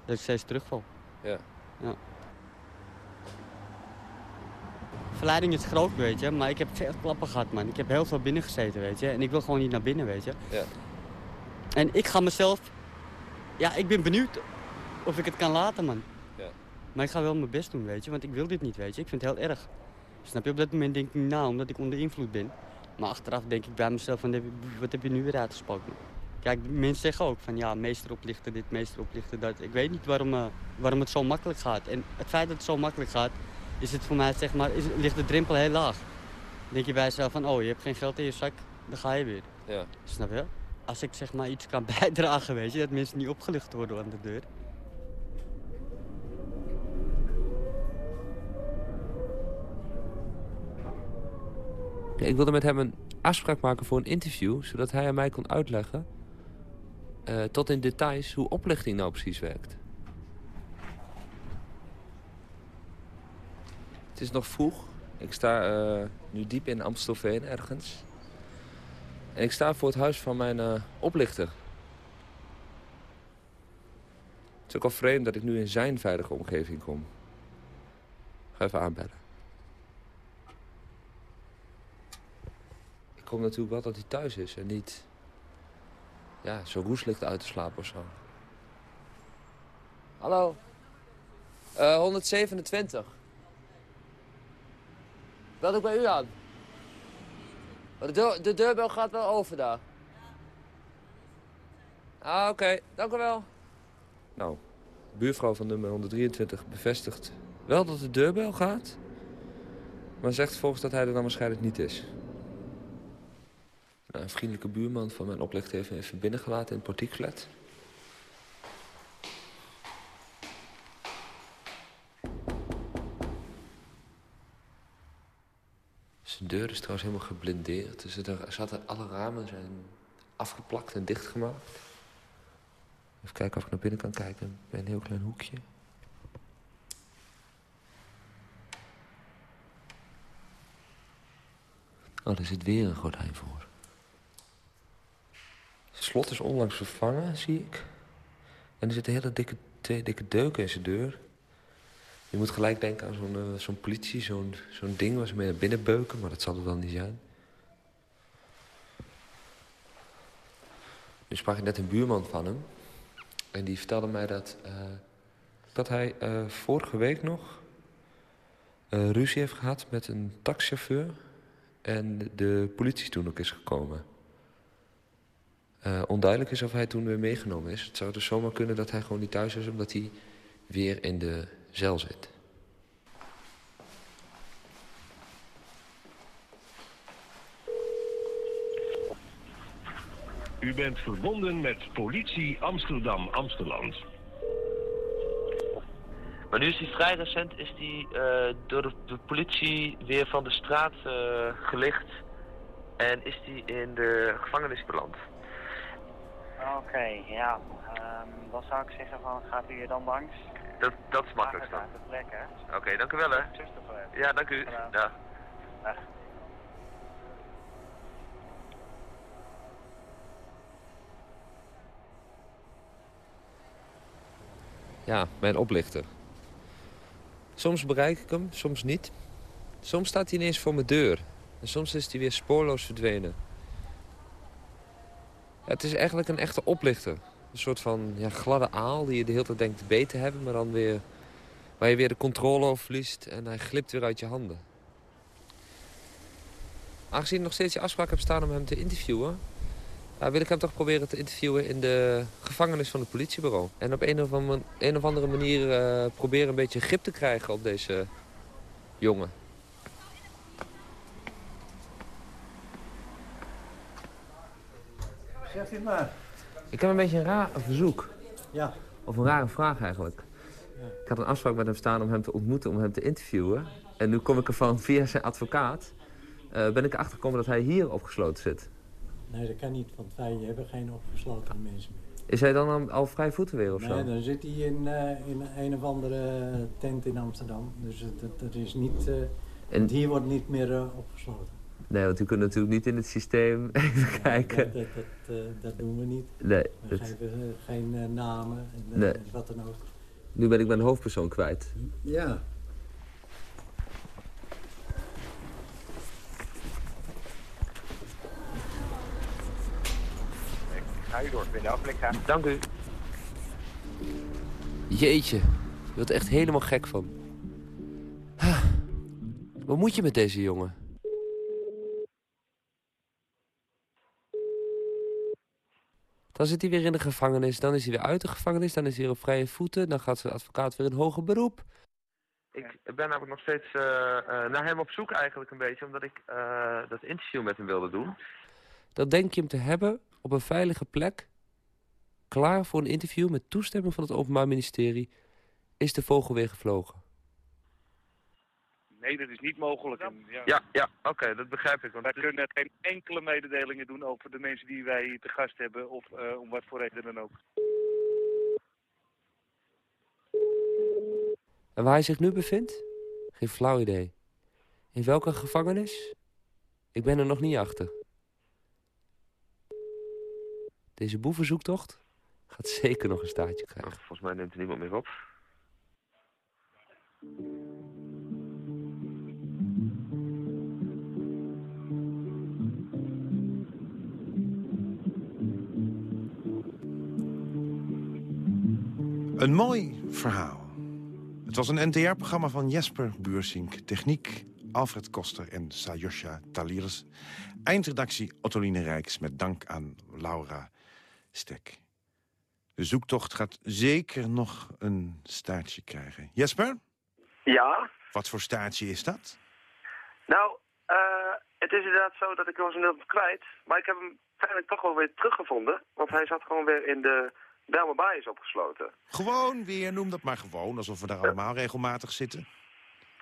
Dat ik steeds terugval. Ja. Ja. Verleiding is groot, weet je. Maar ik heb veel klappen gehad, man. Ik heb heel veel binnen gezeten, weet je. En ik wil gewoon niet naar binnen, weet je. Ja. En ik ga mezelf... Ja, ik ben benieuwd of ik het kan laten, man. Ja. Maar ik ga wel mijn best doen, weet je. Want ik wil dit niet, weet je. Ik vind het heel erg. Snap je? Op dat moment denk ik niet na, omdat ik onder invloed ben. Maar achteraf denk ik bij mezelf van, wat heb je nu weer uitgesproken? Kijk, mensen zeggen ook van, ja, meester oplichten dit, meester oplichten dat. Ik weet niet waarom, eh, waarom het zo makkelijk gaat. En het feit dat het zo makkelijk gaat, is het voor mij, zeg maar, is, ligt de drempel heel laag. Dan denk je bij jezelf van, oh, je hebt geen geld in je zak, dan ga je weer. Ja. Snap je? Als ik zeg maar iets kan (laughs) bijdragen, weet je, dat mensen niet opgelicht worden aan de deur. Ik wilde met hem een afspraak maken voor een interview... zodat hij aan mij kon uitleggen... eh, tot in details hoe oplichting nou precies werkt. Het is nog vroeg. Ik sta eh, nu diep in Amstelveen ergens. En ik sta voor het huis van mijn eh, oplichter. Het is ook al vreemd dat ik nu in zijn veilige omgeving kom. Ga even aanbellen. Ik hoop natuurlijk wel dat hij thuis is en niet... Ja, zo roes ligt uit te slapen of zo. Hallo. Eh 127. Bel ik bij u aan? De, deur, de deurbel gaat wel over daar. Ah, oké. Dank u wel. Nou, buurvrouw van nummer 123 bevestigt wel dat de deurbel gaat. Maar zegt volgens dat hij er dan waarschijnlijk niet is. Een vriendelijke buurman van mijn oplichter heeft me even binnengelaten in het portiekflat. Zijn deur is trouwens helemaal geblindeerd. Dus er zaten, alle ramen zijn afgeplakt en dichtgemaakt. Even kijken of ik naar binnen kan kijken bij een heel klein hoekje. Oh, daar zit weer een gordijn voor. Het slot is onlangs vervangen, zie ik. En er zitten hele dikke, twee dikke deuken in zijn deur. Je moet gelijk denken aan zo'n eh, politie, zo'n zo'n ding waar ze mee naar binnen beuken, maar dat zal het wel niet zijn. Nu sprak ik net een buurman van hem. En die vertelde mij dat, eh, dat hij eh, vorige week nog ruzie heeft gehad met een taxichauffeur. En de politie toen ook is gekomen. Eh, onduidelijk is of hij toen weer meegenomen is. Het zou dus zomaar kunnen dat hij gewoon niet thuis is... omdat hij weer in de cel zit. U bent verbonden met politie Amsterdam-Amsteland. Maar nu is hij vrij recent is die, eh, door de, de politie weer van de straat eh, gelicht. En is hij in de gevangenis beland. Oké, ja. Ehm, dan zou ik zeggen van gaat u hier dan langs? Dat, dat is makkelijk dan. Oké, dank u wel hè. Ja, dank u. Ja. Dag. Ja, mijn oplichter. Soms bereik ik hem, soms niet. Soms staat hij ineens voor mijn deur. En soms is hij weer spoorloos verdwenen. Het is eigenlijk een echte oplichter. Een soort van ja, gladde aal die je de hele tijd denkt beet te hebben... maar dan weer, waar je weer de controle over verliest en hij glipt weer uit je handen. Aangezien ik nog steeds je afspraak heb staan om hem te interviewen... ja, wil ik hem toch proberen te interviewen in de gevangenis van het politiebureau. En op een of andere, een of andere manier eh, proberen een beetje grip te krijgen op deze jongen. Zeg dit maar. Ik heb een beetje een raar verzoek. Ja. Of een rare vraag eigenlijk. Ik had een afspraak met hem staan om hem te ontmoeten, om hem te interviewen. En nu kom ik ervan (laughs) via zijn advocaat. eh, ben ik erachter gekomen dat hij hier opgesloten zit. Nee, dat kan niet, want wij hebben geen opgesloten mensen meer. Is hij dan al, vrij voeten weer of zo? Nee, dan zit hij in, eh, in een of andere tent in Amsterdam. Dus dat, dat is niet... eh, En- Hier wordt niet meer opgesloten. Nee, want u kunt natuurlijk niet in het systeem (laughs) even kijken. Dat, dat, dat, eh, dat doen we niet. Nee, We dat- geven eh, geen eh, namen en Nee. wat dan ook. Nu ben ik mijn hoofdpersoon kwijt. Ja. Ga u door, binnen afblik gaan. Dank u. Jeetje, je wordt er echt helemaal gek van. Wat moet je met deze jongen? Dan zit hij weer in de gevangenis, dan is hij weer uit de gevangenis, dan is hij weer op vrije voeten, dan gaat zijn advocaat weer in hoger beroep. Ik ben namelijk nog steeds eh, naar hem op zoek eigenlijk een beetje, omdat ik eh, dat interview met hem wilde doen. Dan denk je hem te hebben op een veilige plek, klaar voor een interview met toestemming van het Openbaar Ministerie, is de vogel weer gevlogen. Nee, dat is niet mogelijk. En, ja, Ja, ja, oké, dat begrijp ik. Want Wij kunnen geen enkele mededelingen doen over de mensen die wij hier te gast hebben, of eh, om wat voor reden dan ook. En waar hij zich nu bevindt? Geen flauw idee. In welke gevangenis? Ik ben er nog niet achter. Deze boevenzoektocht gaat zeker nog een staartje krijgen. volgens mij neemt er niemand meer op. Een mooi verhaal. Het was een NTR-programma van Jesper Buursink. Techniek Alfred Koster en Sajosja Taliers. Eindredactie Ottoline Rijks met dank aan Laura Stek. De zoektocht gaat zeker nog een staartje krijgen. Jesper, Ja, wat voor staartje is dat? nou, eh, het is inderdaad zo dat ik was net kwijt, maar ik heb hem uiteindelijk toch wel weer teruggevonden, want hij zat gewoon weer in de Bijlmerbaai is opgesloten. Gewoon weer, noem dat maar gewoon, alsof we daar allemaal regelmatig zitten.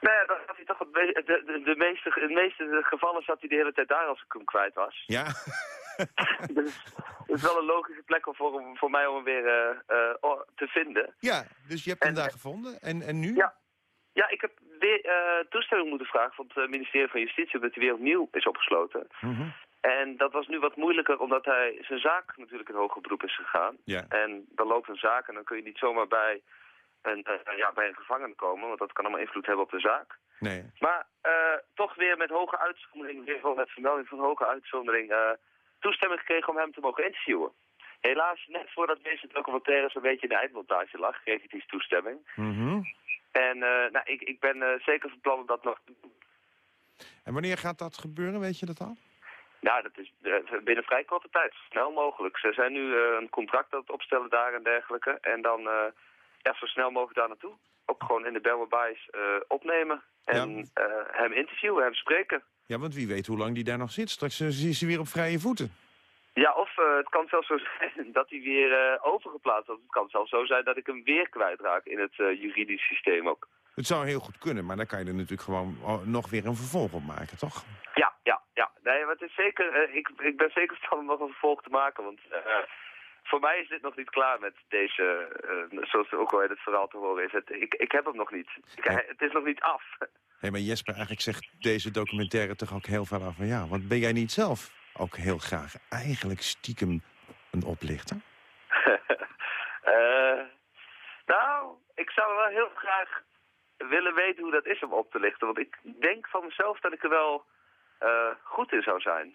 Nou ja, dan had hij toch de, de, de meeste, de meeste gevallen zat hij de hele tijd daar als ik hem kwijt was. Ja? (laughs) dus het is wel een logische plek om voor, voor mij om hem weer eh, eh, te vinden. Ja, dus je hebt hem daar gevonden. En, en nu? Ja. Ja, ik heb weer eh, toestemming moeten vragen van het eh, ministerie van Justitie, omdat hij weer opnieuw is opgesloten. Mhm. En dat was nu wat moeilijker omdat hij zijn zaak natuurlijk in hoger beroep is gegaan. Ja. En dan loopt een zaak en dan kun je niet zomaar bij een, eh, ja, bij een gevangene komen, want dat kan allemaal invloed hebben op de zaak. Nee. Maar eh, toch weer met hoge uitzondering, weer gewoon met vermelding van hoge uitzondering, eh, toestemming gekregen om hem te mogen interviewen. Helaas, net voordat deze documentaire zo'n beetje in de eindmontage lag, kreeg ik die toestemming. Mhm. En nou, ik, ik ben zeker van plan om dat nog te doen. En wanneer gaat dat gebeuren, weet je dat al? Nou, dat is eh, binnen vrij korte tijd, zo snel mogelijk. Ze zijn nu eh, een contract aan het opstellen daar en dergelijke. En dan eh, ja, zo snel mogelijk daar naartoe. Ook gewoon in de Belmer Bays eh, opnemen. En hem interviewen, hem spreken. Ja, want wie weet hoe lang die daar nog zit. Straks is hij weer op vrije voeten. Ja, of het kan zelfs zo (laughs) zijn dat hij weer overgeplaatst wordt. Het kan zelfs zo zijn dat ik hem weer kwijtraak in het juridisch systeem ook. Het zou heel goed kunnen, maar dan kan je er natuurlijk gewoon oh, nog weer een vervolg op maken, toch? Ja, ja, ja. Nee, maar het is zeker, eh, ik, ik ben zeker van om nog een vervolg te maken. Want eh, voor mij is dit nog niet klaar met deze, eh, zoals ook al in het verhaal te horen is. Het, ik, ik heb hem nog niet. Ik, het is nog niet af. Hé, maar Jesper, eigenlijk zegt deze documentaire toch ook heel veel over jou. Want ben jij niet zelf ook heel graag eigenlijk stiekem een oplichter? (laughs) Nou, ik zou wel heel graag willen weten hoe dat is om op te lichten. Want ik denk van mezelf dat ik er wel eh, goed in zou zijn.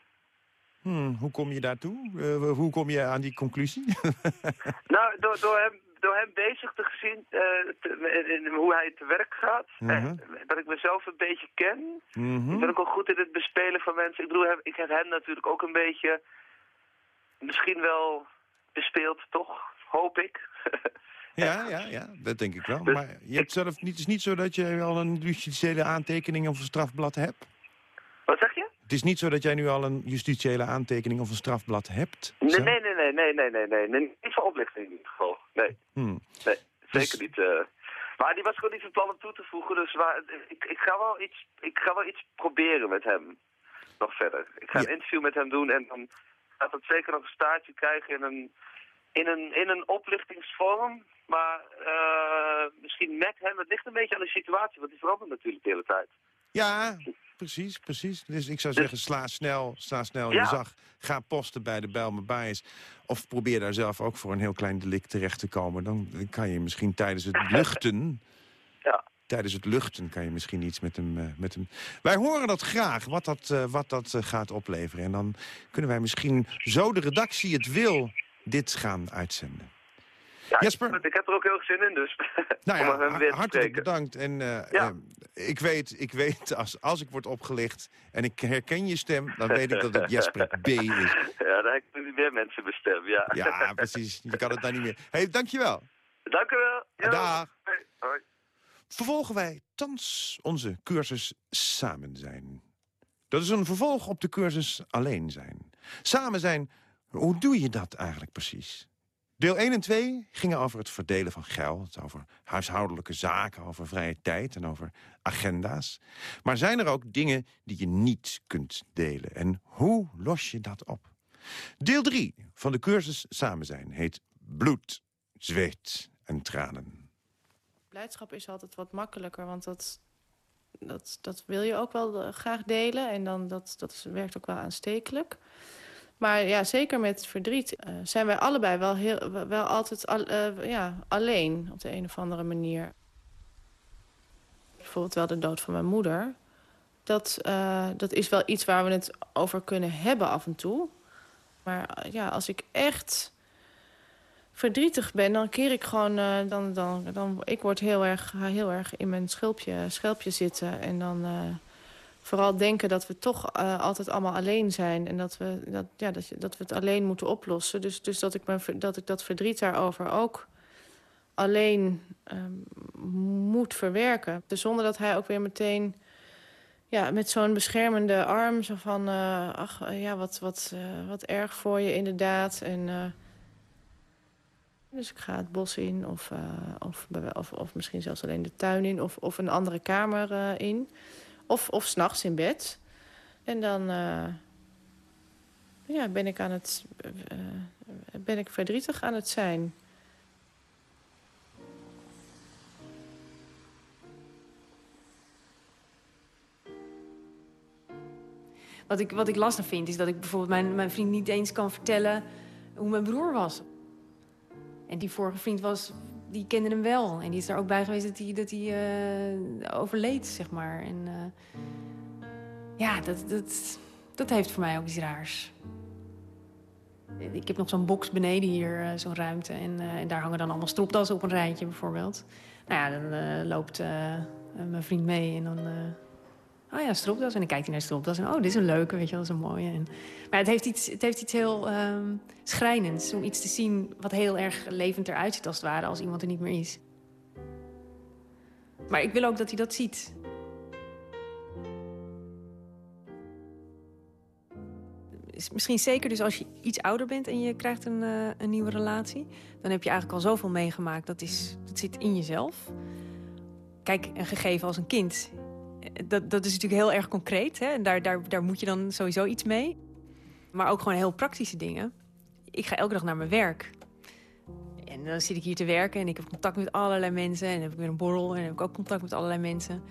Hmm, hoe kom je daartoe? Eh, hoe kom je aan die conclusie? (laughs) Nou, door, door, hem, door hem bezig te gezien, eh, te- in, hoe hij te werk gaat. Mhm. dat ik mezelf een beetje ken. Mhm. Ik ben ook wel goed in het bespelen van mensen. Ik bedoel, hem- ik heb hem natuurlijk ook een beetje misschien wel bespeeld, toch? Hoop ik. (laughs) Ja, ja, ja, dat denk ik wel. Dus Maar je hebt zelf niet, het is niet zo dat je al een justitiële aantekening of een strafblad hebt? Wat zeg is niet zo dat jij nu al een justitiële aantekening of een strafblad hebt? Nee, nee, nee, nee, nee, nee, nee, nee, nee. Niet voor oplichting in ieder geval. Nee, Hmm. nee, zeker niet. eh. Maar die was gewoon niet van plan om toe te voegen, dus waar, ik, ik, ga wel iets, ik ga wel iets proberen met hem. Nog verder. Ik ga een interview met hem doen en dan gaat het zeker nog een staartje krijgen in een, in een, in een oplichtingsvorm. Maar eh, misschien met hem, het ligt een beetje aan de situatie, want die verandert natuurlijk de hele tijd. Ja, precies, precies. Dus ik zou zeggen, sla snel, sla snel Ja. je zag. Ga posten bij de Bijlmer Bias. Of probeer daar zelf ook voor een heel klein delict terecht te komen. Dan kan je misschien tijdens het (laughs) luchten... Ja. Tijdens het luchten kan je misschien iets met hem... eh, met hem... Wij horen dat graag, wat dat, eh, wat dat eh, gaat opleveren. En dan kunnen wij misschien, zo de redactie het wil, dit gaan uitzenden. Ja, Jesper? Ik, ik heb er ook heel veel zin in, dus (laughs) Nou ja, hem weer te hartelijk bedankt. En eh, Ja. eh, ik weet, ik weet als, als ik word opgelicht en ik herken je stem... dan weet ik dat het (laughs) Jesper B. is. Ja, daar heb ik meer mensen bestemd, ja. Ja, precies. Je kan het daar niet meer. Hé, hey, dankjewel. Dank u wel. Ja. Dag. Hoi. Hoi. Vervolgen wij thans onze cursus Samen zijn. Dat is een vervolg op de cursus Alleen zijn. Samen zijn, hoe doe je dat eigenlijk precies? Deel 1 en 2 gingen over het verdelen van geld, over huishoudelijke zaken, over vrije tijd en over agenda's. Maar zijn er ook dingen die je niet kunt delen? En hoe los je dat op? Deel 3 van de cursus Samen zijn heet Bloed, Zweet en Tranen. Blijdschap is altijd wat makkelijker, want dat, dat, dat wil je ook wel eh, graag delen. En dan dat, dat werkt ook wel aanstekelijk. Maar ja, zeker met verdriet eh, zijn wij allebei wel, heel, wel- altijd al- eh, ja, alleen op de een of andere manier. Bijvoorbeeld wel de dood van mijn moeder. Dat, eh, dat is wel iets waar we het over kunnen hebben af en toe. Maar ja, als ik echt verdrietig ben, dan keer ik gewoon... dan, dan, dan, ik word heel erg, heel erg in mijn schulpje, schelpje zitten. En dan vooral denken dat we toch eh, altijd allemaal alleen zijn. En dat we, dat, ja, dat, dat we het alleen moeten oplossen. Dus, dus dat, ik mijn, dat ik dat verdriet daarover ook alleen ehm, moet verwerken. Dus zonder dat hij ook weer meteen ja, met zo'n beschermende arm... zo van, eh, ach, eh, ja, wat, wat, wat erg voor je inderdaad. En... dus ik ga het bos in of, of, of, of misschien zelfs alleen de tuin in of, of een andere kamer in. Of, of s'nachts in bed. En dan eh, ja, ben ik aan het eh, ben ik verdrietig aan het zijn. Wat ik, wat ik lastig vind, is dat ik bijvoorbeeld mijn, mijn vriend niet eens kan vertellen hoe mijn broer was. En die vorige vriend was, die kende hem wel. En die is er ook bij geweest dat hij, dat hij eh, overleed, zeg maar. En eh, ja, dat, dat, dat heeft voor mij ook iets raars. Ik heb nog zo'n box beneden hier, eh, zo'n ruimte. En, en daar hangen dan allemaal stropdassen op een rijtje bijvoorbeeld. Nou ja, dan loopt mijn vriend mee en dan... oh ja, stropdas. En dan kijkt hij naar stropdas en oh, dit is een leuke, weet je wel, dat is een mooie. En, maar het heeft iets, het heeft iets heel ehm schrijnends om iets te zien wat heel erg levend eruit ziet als het ware, als iemand er niet meer is. Maar ik wil ook dat hij dat ziet. Is Misschien zeker dus als je iets ouder bent en je krijgt een, eh, een nieuwe relatie. Dan heb je eigenlijk al zoveel meegemaakt. Dat, is, dat zit in jezelf. Kijk, een gegeven als een kind. Dat, dat is natuurlijk heel erg concreet. Hè? En daar, daar, daar moet je dan sowieso iets mee. Maar ook gewoon heel praktische dingen. Ik ga elke dag naar mijn werk. En dan zit ik hier te werken en ik heb contact met allerlei mensen. En dan heb ik weer een borrel en dan heb ik ook contact met allerlei mensen.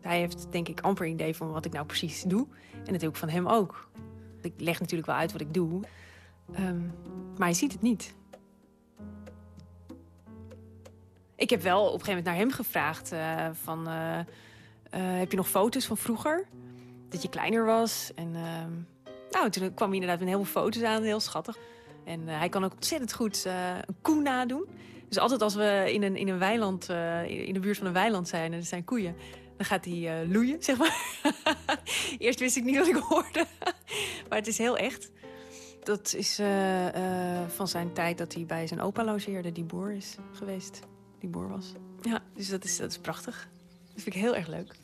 Hij heeft denk ik amper idee van wat ik nou precies doe. En natuurlijk van hem ook. Ik leg natuurlijk wel uit wat ik doe. Ehm, maar hij ziet het niet. Ik heb wel op een gegeven moment naar hem gevraagd eh, van... eh, heb je nog foto's van vroeger? Dat je kleiner was. En ehm, nou, toen kwam hij inderdaad met heel veel foto's aan. Heel schattig. En eh, hij kan ook ontzettend goed eh, een koe nadoen. Dus altijd als we in een, in een weiland, eh, in de buurt van een weiland zijn... en er zijn koeien, dan gaat hij eh, loeien, zeg maar. (laughs) Eerst wist ik niet wat ik hoorde. (laughs) maar het is heel echt. Dat is eh, eh, van zijn tijd dat hij bij zijn opa logeerde. Die boer is geweest. Die boer was. Ja, dus dat is, dat is prachtig. Dat vind ik heel erg leuk.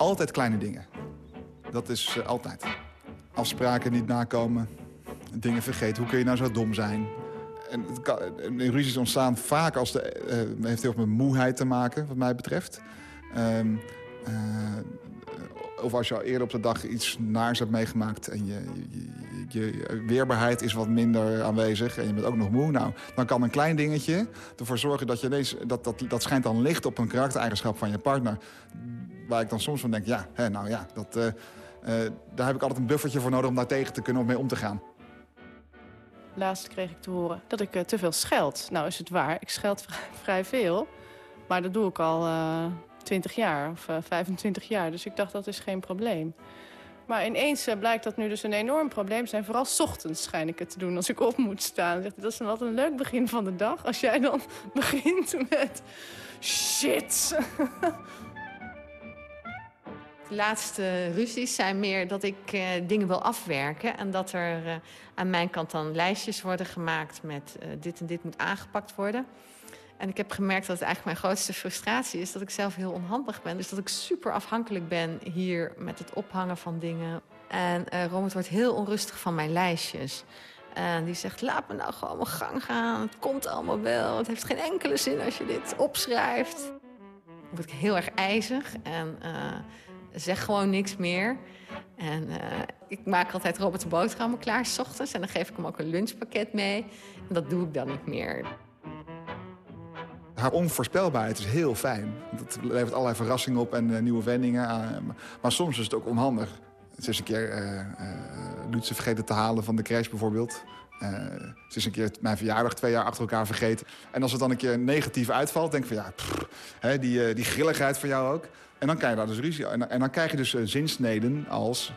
Altijd kleine dingen. Dat is eh, altijd. Afspraken niet nakomen. Dingen vergeten. Hoe kun je nou zo dom zijn? En, het kan, ruzies ontstaan vaak als de... eh, heeft heel veel met moeheid te maken, wat mij betreft. Ehm, eh, of als je al eerder op de dag iets naars hebt meegemaakt... en je, je, je weerbaarheid is wat minder aanwezig en je bent ook nog moe... Nou, dan kan een klein dingetje ervoor zorgen dat je ineens... Dat, dat, dat schijnt dan licht op een karaktereigenschap van je partner... waar ik dan soms van denk, ja, hè, nou ja, dat, eh, eh, daar heb ik altijd een buffertje voor nodig... om daar tegen te kunnen of mee om te gaan. Laatst kreeg ik te horen dat ik eh, te veel scheld. Nou is het waar, ik scheld (laughs) vrij, veel. Maar dat doe ik al eh 20 jaar of eh, 25 jaar. Dus ik dacht, dat is geen probleem. Maar ineens blijkt dat nu dus een enorm probleem zijn. Vooral ochtends schijn ik het te doen als ik op moet staan. Dat is wat een leuk begin van de dag. Als jij dan (laughs) begint met shit. (laughs) Laatste ruzies zijn meer dat ik eh, dingen wil afwerken. En dat er eh, aan mijn kant dan lijstjes worden gemaakt met eh, dit en dit moet aangepakt worden. En ik heb gemerkt dat het eigenlijk mijn grootste frustratie is dat ik zelf heel onhandig ben. Dus dat ik super afhankelijk ben hier met het ophangen van dingen. En Robert wordt heel onrustig van mijn lijstjes. En die zegt, laat me nou gewoon mijn gang gaan. Het komt allemaal wel. Het heeft geen enkele zin als je dit opschrijft. Dan word ik heel erg ijzig en zeg gewoon niks meer. En eh, ik maak altijd Robert de boterhammen klaar s ochtends. En dan geef ik hem ook een lunchpakket mee. En dat doe ik dan niet meer. Haar onvoorspelbaarheid is heel fijn. Dat levert allerlei verrassingen op en eh, nieuwe wendingen. aan. maar soms is het ook onhandig. Ze is een keer uh, uh, Lutze vergeten te halen van de crash bijvoorbeeld. Uh, ze is een keer mijn verjaardag twee jaar achter elkaar vergeten. En als het dan een keer negatief uitvalt, denk ik van ja, hè, die, die grilligheid van jou ook. En dan krijg je daar dus ruzie. En, en dan krijg je dus uh, zinsneden als...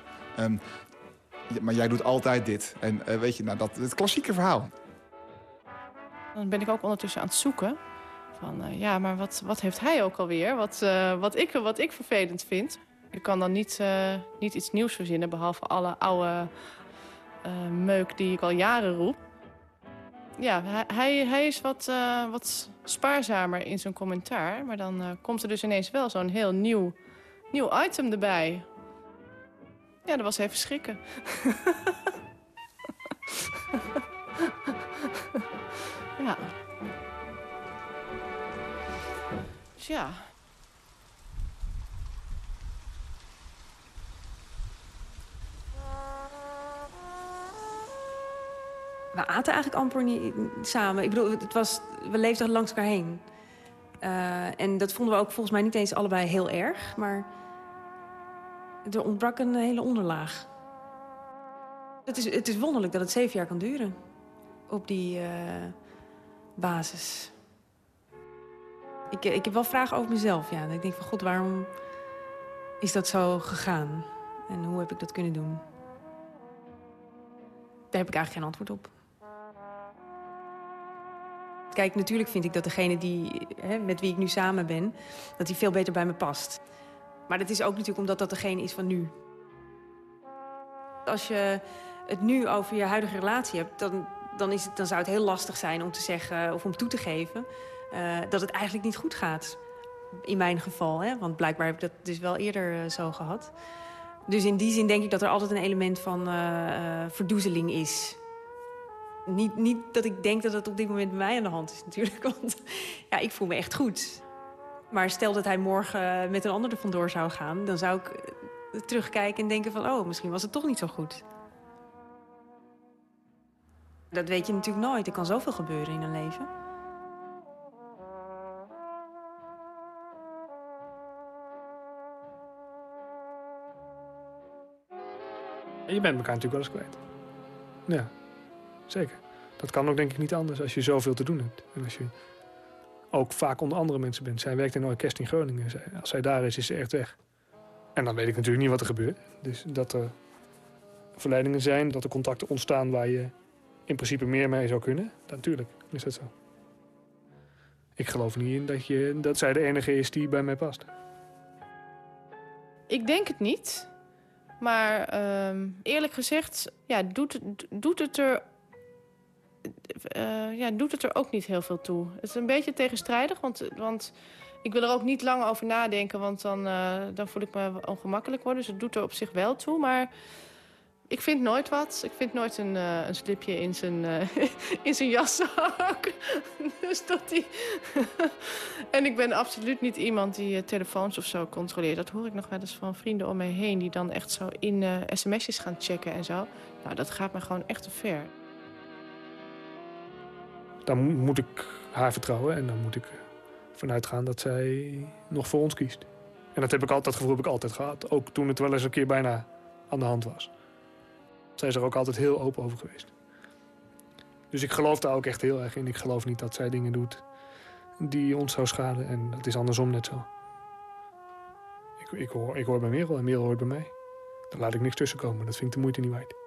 Ja, maar jij doet altijd dit. En uh, weet je, nou, dat, het klassieke verhaal. Dan ben ik ook ondertussen aan het zoeken. Van uh, ja, maar wat, wat heeft hij ook alweer? Wat, wat, ik, wat ik vervelend vind. Ik kan dan niet, niet iets nieuws verzinnen, behalve alle oude meuk die ik al jaren roep. Ja, hij, hij is wat, wat spaarzamer in zijn commentaar. Maar dan komt er dus ineens wel zo'n heel nieuw, nieuw item erbij. Ja, dat was even schrikken. (laughs) ja. Dus ja. We aten eigenlijk amper niet samen. Ik bedoel, het was, we leefden langs elkaar heen. Uh, en dat vonden we ook volgens mij niet eens allebei heel erg. Maar er ontbrak een hele onderlaag. Het is, het is wonderlijk dat het zeven jaar kan duren. Op die uh, basis. Ik, ik heb wel vragen over mezelf. Ja. Ik denk van, god, waarom is dat zo gegaan? En hoe heb ik dat kunnen doen? Daar heb ik eigenlijk geen antwoord op. Kijk, natuurlijk vind ik dat degene die, hè, met wie ik nu samen ben... dat die veel beter bij me past. Maar dat is ook natuurlijk omdat dat degene is van nu. Als je het nu over je huidige relatie hebt... dan, dan, is het, dan zou het heel lastig zijn om te zeggen of om toe te geven... Uh, dat het eigenlijk niet goed gaat. In mijn geval, hè? want blijkbaar heb ik dat dus wel eerder uh, zo gehad. Dus in die zin denk ik dat er altijd een element van uh, verdoezeling is. Niet, niet dat ik denk dat het op dit moment bij mij aan de hand is natuurlijk. (laughs) Want ja, ik voel me echt goed. Maar stel dat hij morgen met een ander er vandoor zou gaan... dan zou ik terugkijken en denken van... oh, misschien was het toch niet zo goed. Dat weet je natuurlijk nooit. Er kan zoveel gebeuren in een leven. En je bent elkaar natuurlijk wel eens kwijt. Ja, zeker. Dat kan ook denk ik niet anders als je zoveel te doen hebt. En als je ook vaak onder andere mensen bent. Zij werkt in een orkest in Groningen. Als zij daar is, is ze echt weg. En dan weet ik natuurlijk niet wat er gebeurt. Dus dat er verleidingen zijn, dat er contacten ontstaan waar je in principe meer mee zou kunnen. Natuurlijk is dat zo. Ik geloof niet in dat, je, dat zij de enige is die bij mij past. Ik denk het niet. Maar uh, eerlijk gezegd, ja, doet, doet, het er, uh, ja, doet het er ook niet heel veel toe. Het is een beetje tegenstrijdig, want, want ik wil er ook niet lang over nadenken... want dan, uh, dan voel ik me ongemakkelijk worden. Dus het doet er op zich wel toe, maar... Ik vind nooit wat. Ik vind nooit een, uh, een slipje in zijn, uh, (laughs) in zijn jaszak. (laughs) dus dat die... (laughs) en ik ben absoluut niet iemand die telefoons of zo controleert. Dat hoor ik nog wel eens van vrienden om me heen... die dan echt zo in sms'jes gaan checken en zo. Nou, dat gaat me gewoon echt te ver. Dan moet ik haar vertrouwen en dan moet ik vanuit gaan dat zij nog voor ons kiest. En dat, heb ik altijd, dat gevoel heb ik altijd gehad. Ook toen het wel eens een keer bijna aan de hand was. Zij is er ook altijd heel open over geweest. Dus ik geloof daar ook echt heel erg in. Ik geloof niet dat zij dingen doet die ons zou schaden. En dat is andersom net zo. Ik, ik, hoor, ik hoor bij Merel en Merel hoort bij mij. Daar laat ik niks tussen komen. Dat vind ik de moeite niet waard.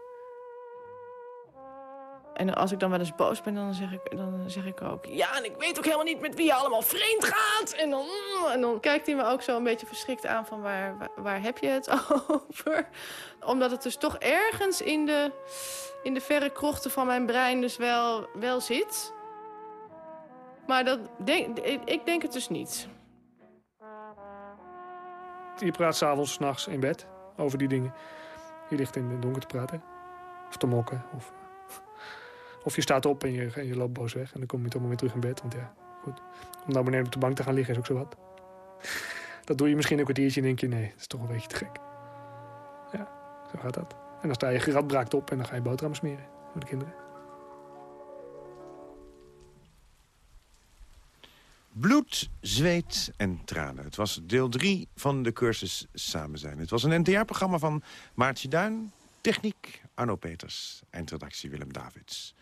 En als ik dan wel eens boos ben, dan zeg ik, dan zeg ik ook... ja, en ik weet ook helemaal niet met wie je allemaal vreemd gaat. En dan, en dan kijkt hij me ook zo een beetje verschrikt aan van... waar, waar, waar heb je het (laughs) over? Omdat het dus toch ergens in de, in de verre krochten van mijn brein dus wel, wel zit. Maar dat denk, ik denk het dus niet. Je praat s'avonds, s'nachts in bed over die dingen. Je ligt in het donker te praten. Of te mokken, of of je staat op en je, je loopt boos weg. En dan kom je toch maar weer terug in bed. Want ja, goed. Om nou beneden op de bank te gaan liggen is ook zo wat. Dat doe je misschien een kwartiertje en denk je... nee, dat is toch een beetje te gek. Ja, zo gaat dat. En dan sta je geradbraakt op en dan ga je boterhammen smeren voor de kinderen. Bloed, zweet en tranen. Het was deel 3 van de cursus Samen zijn. Het was een NTR-programma van Maartje Duin, Techniek Arno Peters, eindredactie Willem Davids.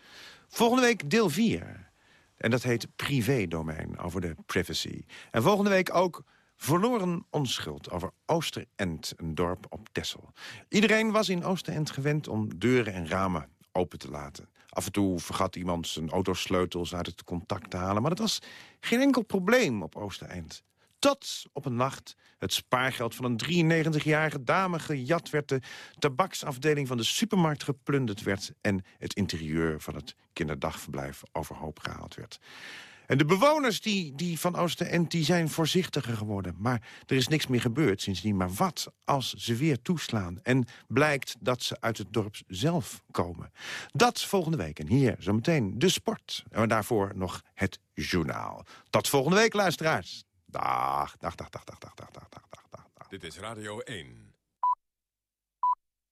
Volgende week deel 4. En dat heet Privé-domein, over de privacy. En volgende week ook Verloren onschuld over Oosterend, een dorp op Texel. Iedereen was in Oosterend gewend om deuren en ramen open te laten. Af en toe vergat iemand zijn autosleutels uit het contact te halen... maar dat was geen enkel probleem op Oosterend. Tot op een nacht het spaargeld van een 93-jarige dame gejat werd... de tabaksafdeling van de supermarkt geplunderd werd... en het interieur van het kinderdagverblijf overhoop gehaald werd. En de bewoners die, die van Oosterend die zijn voorzichtiger geworden. Maar er is niks meer gebeurd sindsdien. Maar wat als ze weer toeslaan en blijkt dat ze uit het dorp zelf komen? Dat volgende week. En hier zometeen de sport. En daarvoor nog het journaal. Tot volgende week, luisteraars. Dag, dag, dag, dag, dag, dag, dag, dag, dag, dag. Dit is Radio 1.